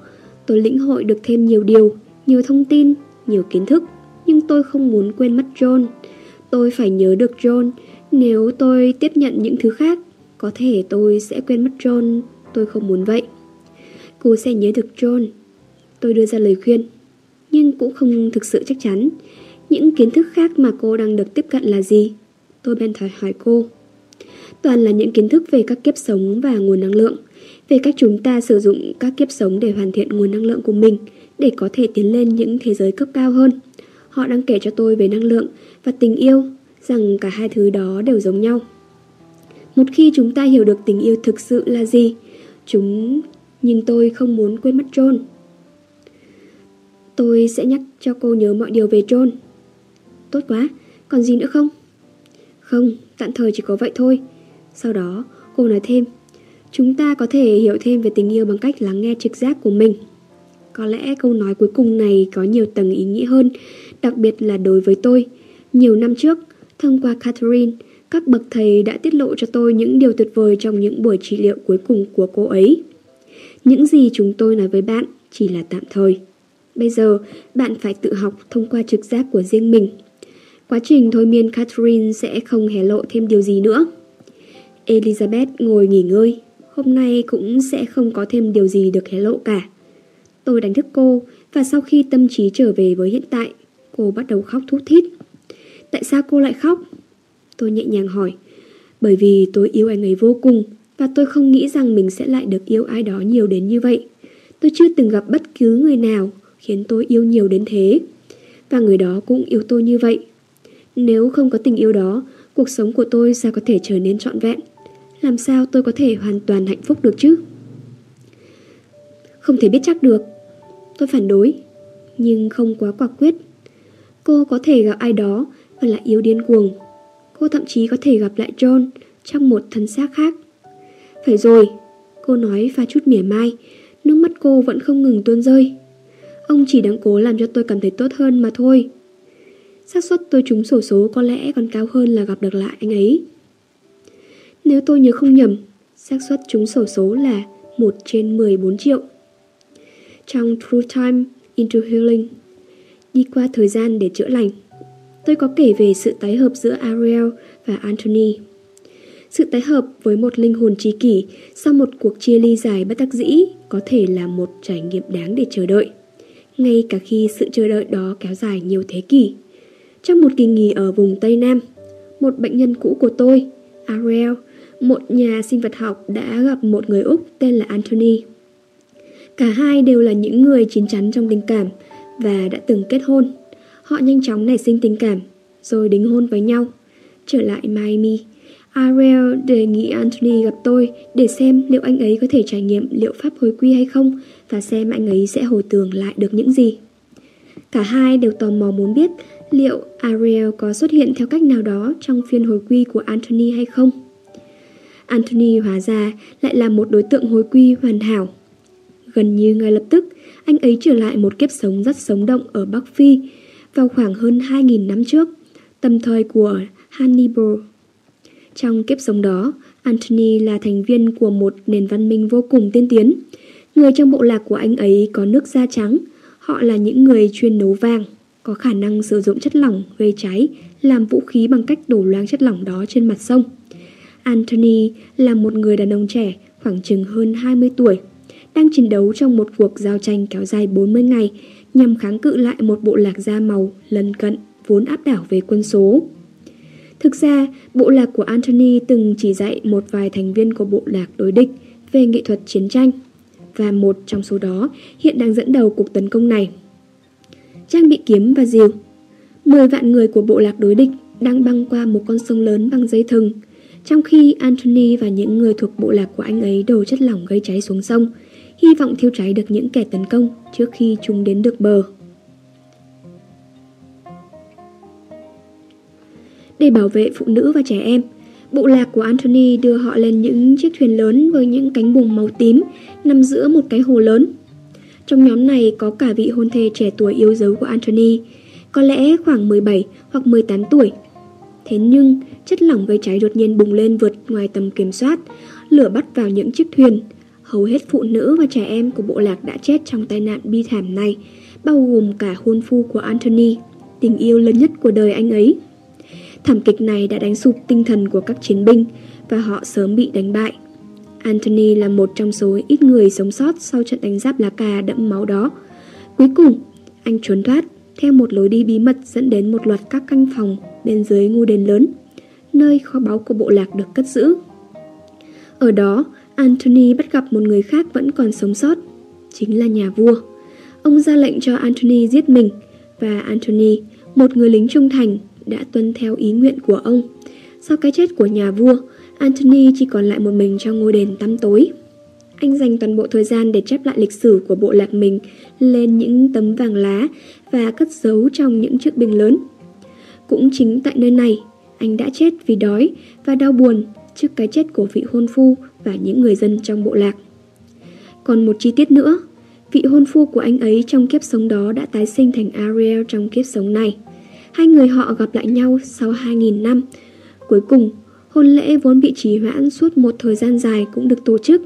Speaker 1: Tôi lĩnh hội được thêm nhiều điều, nhiều thông tin, nhiều kiến thức, nhưng tôi không muốn quên mất John. Tôi phải nhớ được John, nếu tôi tiếp nhận những thứ khác, có thể tôi sẽ quên mất John, tôi không muốn vậy. Cô sẽ nhớ được John. Tôi đưa ra lời khuyên, nhưng cũng không thực sự chắc chắn. Những kiến thức khác mà cô đang được tiếp cận là gì? Tôi bèn hỏi hỏi cô. Toàn là những kiến thức về các kiếp sống và nguồn năng lượng, về cách chúng ta sử dụng các kiếp sống để hoàn thiện nguồn năng lượng của mình, để có thể tiến lên những thế giới cấp cao hơn. Họ đang kể cho tôi về năng lượng và tình yêu, rằng cả hai thứ đó đều giống nhau. Một khi chúng ta hiểu được tình yêu thực sự là gì, chúng nhưng tôi không muốn quên mất John. Tôi sẽ nhắc cho cô nhớ mọi điều về John. Tốt quá, còn gì nữa không? Không, tạm thời chỉ có vậy thôi. Sau đó, cô nói thêm, chúng ta có thể hiểu thêm về tình yêu bằng cách lắng nghe trực giác của mình. Có lẽ câu nói cuối cùng này có nhiều tầng ý nghĩa hơn, đặc biệt là đối với tôi. Nhiều năm trước, thông qua Catherine, các bậc thầy đã tiết lộ cho tôi những điều tuyệt vời trong những buổi trị liệu cuối cùng của cô ấy. Những gì chúng tôi nói với bạn chỉ là tạm thời. Bây giờ, bạn phải tự học thông qua trực giác của riêng mình. Quá trình thôi miên Catherine sẽ không hé lộ thêm điều gì nữa. Elizabeth ngồi nghỉ ngơi. Hôm nay cũng sẽ không có thêm điều gì được hé lộ cả. Tôi đánh thức cô và sau khi tâm trí trở về với hiện tại, cô bắt đầu khóc thút thít. Tại sao cô lại khóc? Tôi nhẹ nhàng hỏi. Bởi vì tôi yêu anh ấy vô cùng và tôi không nghĩ rằng mình sẽ lại được yêu ai đó nhiều đến như vậy. Tôi chưa từng gặp bất cứ người nào khiến tôi yêu nhiều đến thế. Và người đó cũng yêu tôi như vậy. Nếu không có tình yêu đó, cuộc sống của tôi sao có thể trở nên trọn vẹn? Làm sao tôi có thể hoàn toàn hạnh phúc được chứ? Không thể biết chắc được. Tôi phản đối, nhưng không quá quả quyết. Cô có thể gặp ai đó và lại yêu điên cuồng. Cô thậm chí có thể gặp lại John trong một thân xác khác. Phải rồi, cô nói pha chút mỉa mai, nước mắt cô vẫn không ngừng tuôn rơi. Ông chỉ đang cố làm cho tôi cảm thấy tốt hơn mà thôi. xác suất tôi trúng sổ số có lẽ còn cao hơn là gặp được lại anh ấy. Nếu tôi nhớ không nhầm, xác suất trúng sổ số là 1 trên 14 triệu. Trong True Time into Healing, đi qua thời gian để chữa lành, tôi có kể về sự tái hợp giữa Ariel và Anthony. Sự tái hợp với một linh hồn trí kỷ sau một cuộc chia ly dài bất đắc dĩ có thể là một trải nghiệm đáng để chờ đợi, ngay cả khi sự chờ đợi đó kéo dài nhiều thế kỷ. Trong một kỳ nghỉ ở vùng Tây Nam, một bệnh nhân cũ của tôi, Ariel, một nhà sinh vật học đã gặp một người Úc tên là Anthony. Cả hai đều là những người chín chắn trong tình cảm và đã từng kết hôn. Họ nhanh chóng nảy sinh tình cảm, rồi đính hôn với nhau. Trở lại Miami, Ariel đề nghị Anthony gặp tôi để xem liệu anh ấy có thể trải nghiệm liệu pháp hồi quy hay không và xem anh ấy sẽ hồi tưởng lại được những gì. Cả hai đều tò mò muốn biết liệu Ariel có xuất hiện theo cách nào đó trong phiên hồi quy của Anthony hay không. Anthony hóa ra lại là một đối tượng hồi quy hoàn hảo. Gần như ngay lập tức, anh ấy trở lại một kiếp sống rất sống động ở Bắc Phi vào khoảng hơn 2.000 năm trước, tầm thời của Hannibal. Trong kiếp sống đó, Anthony là thành viên của một nền văn minh vô cùng tiên tiến. Người trong bộ lạc của anh ấy có nước da trắng, họ là những người chuyên nấu vàng, có khả năng sử dụng chất lỏng gây cháy làm vũ khí bằng cách đổ loang chất lỏng đó trên mặt sông. Anthony là một người đàn ông trẻ khoảng chừng hơn 20 tuổi, đang chiến đấu trong một cuộc giao tranh kéo dài 40 ngày nhằm kháng cự lại một bộ lạc da màu lân cận vốn áp đảo về quân số. Thực ra, bộ lạc của Anthony từng chỉ dạy một vài thành viên của bộ lạc đối địch về nghệ thuật chiến tranh, và một trong số đó hiện đang dẫn đầu cuộc tấn công này. Trang bị kiếm và diều 10 vạn người của bộ lạc đối địch đang băng qua một con sông lớn bằng dây thừng, trong khi Anthony và những người thuộc bộ lạc của anh ấy đổ chất lỏng gây cháy xuống sông, hy vọng thiêu cháy được những kẻ tấn công trước khi chúng đến được bờ. Để bảo vệ phụ nữ và trẻ em, bộ lạc của Anthony đưa họ lên những chiếc thuyền lớn với những cánh buồm màu tím nằm giữa một cái hồ lớn. Trong nhóm này có cả vị hôn thê trẻ tuổi yêu dấu của Anthony, có lẽ khoảng 17 hoặc 18 tuổi. Thế nhưng, chất lỏng gây cháy đột nhiên bùng lên vượt ngoài tầm kiểm soát, lửa bắt vào những chiếc thuyền. Hầu hết phụ nữ và trẻ em của bộ lạc đã chết trong tai nạn bi thảm này, bao gồm cả hôn phu của Anthony, tình yêu lớn nhất của đời anh ấy. Thảm kịch này đã đánh sụp tinh thần của các chiến binh và họ sớm bị đánh bại. Anthony là một trong số ít người sống sót sau trận đánh giáp lá cà đẫm máu đó. Cuối cùng, anh trốn thoát theo một lối đi bí mật dẫn đến một loạt các căn phòng bên dưới ngôi đền lớn, nơi kho báu của bộ lạc được cất giữ. Ở đó, Anthony bắt gặp một người khác vẫn còn sống sót, chính là nhà vua. Ông ra lệnh cho Anthony giết mình và Anthony, một người lính trung thành, đã tuân theo ý nguyện của ông. Sau cái chết của nhà vua, Anthony chỉ còn lại một mình trong ngôi đền tăm tối. Anh dành toàn bộ thời gian để chép lại lịch sử của bộ lạc mình lên những tấm vàng lá và cất giấu trong những chiếc bình lớn. Cũng chính tại nơi này, anh đã chết vì đói và đau buồn trước cái chết của vị hôn phu và những người dân trong bộ lạc. Còn một chi tiết nữa, Vị hôn phu của anh ấy trong kiếp sống đó đã tái sinh thành Ariel trong kiếp sống này. Hai người họ gặp lại nhau sau 2.000 năm. Cuối cùng, hôn lễ vốn bị trì hoãn suốt một thời gian dài cũng được tổ chức.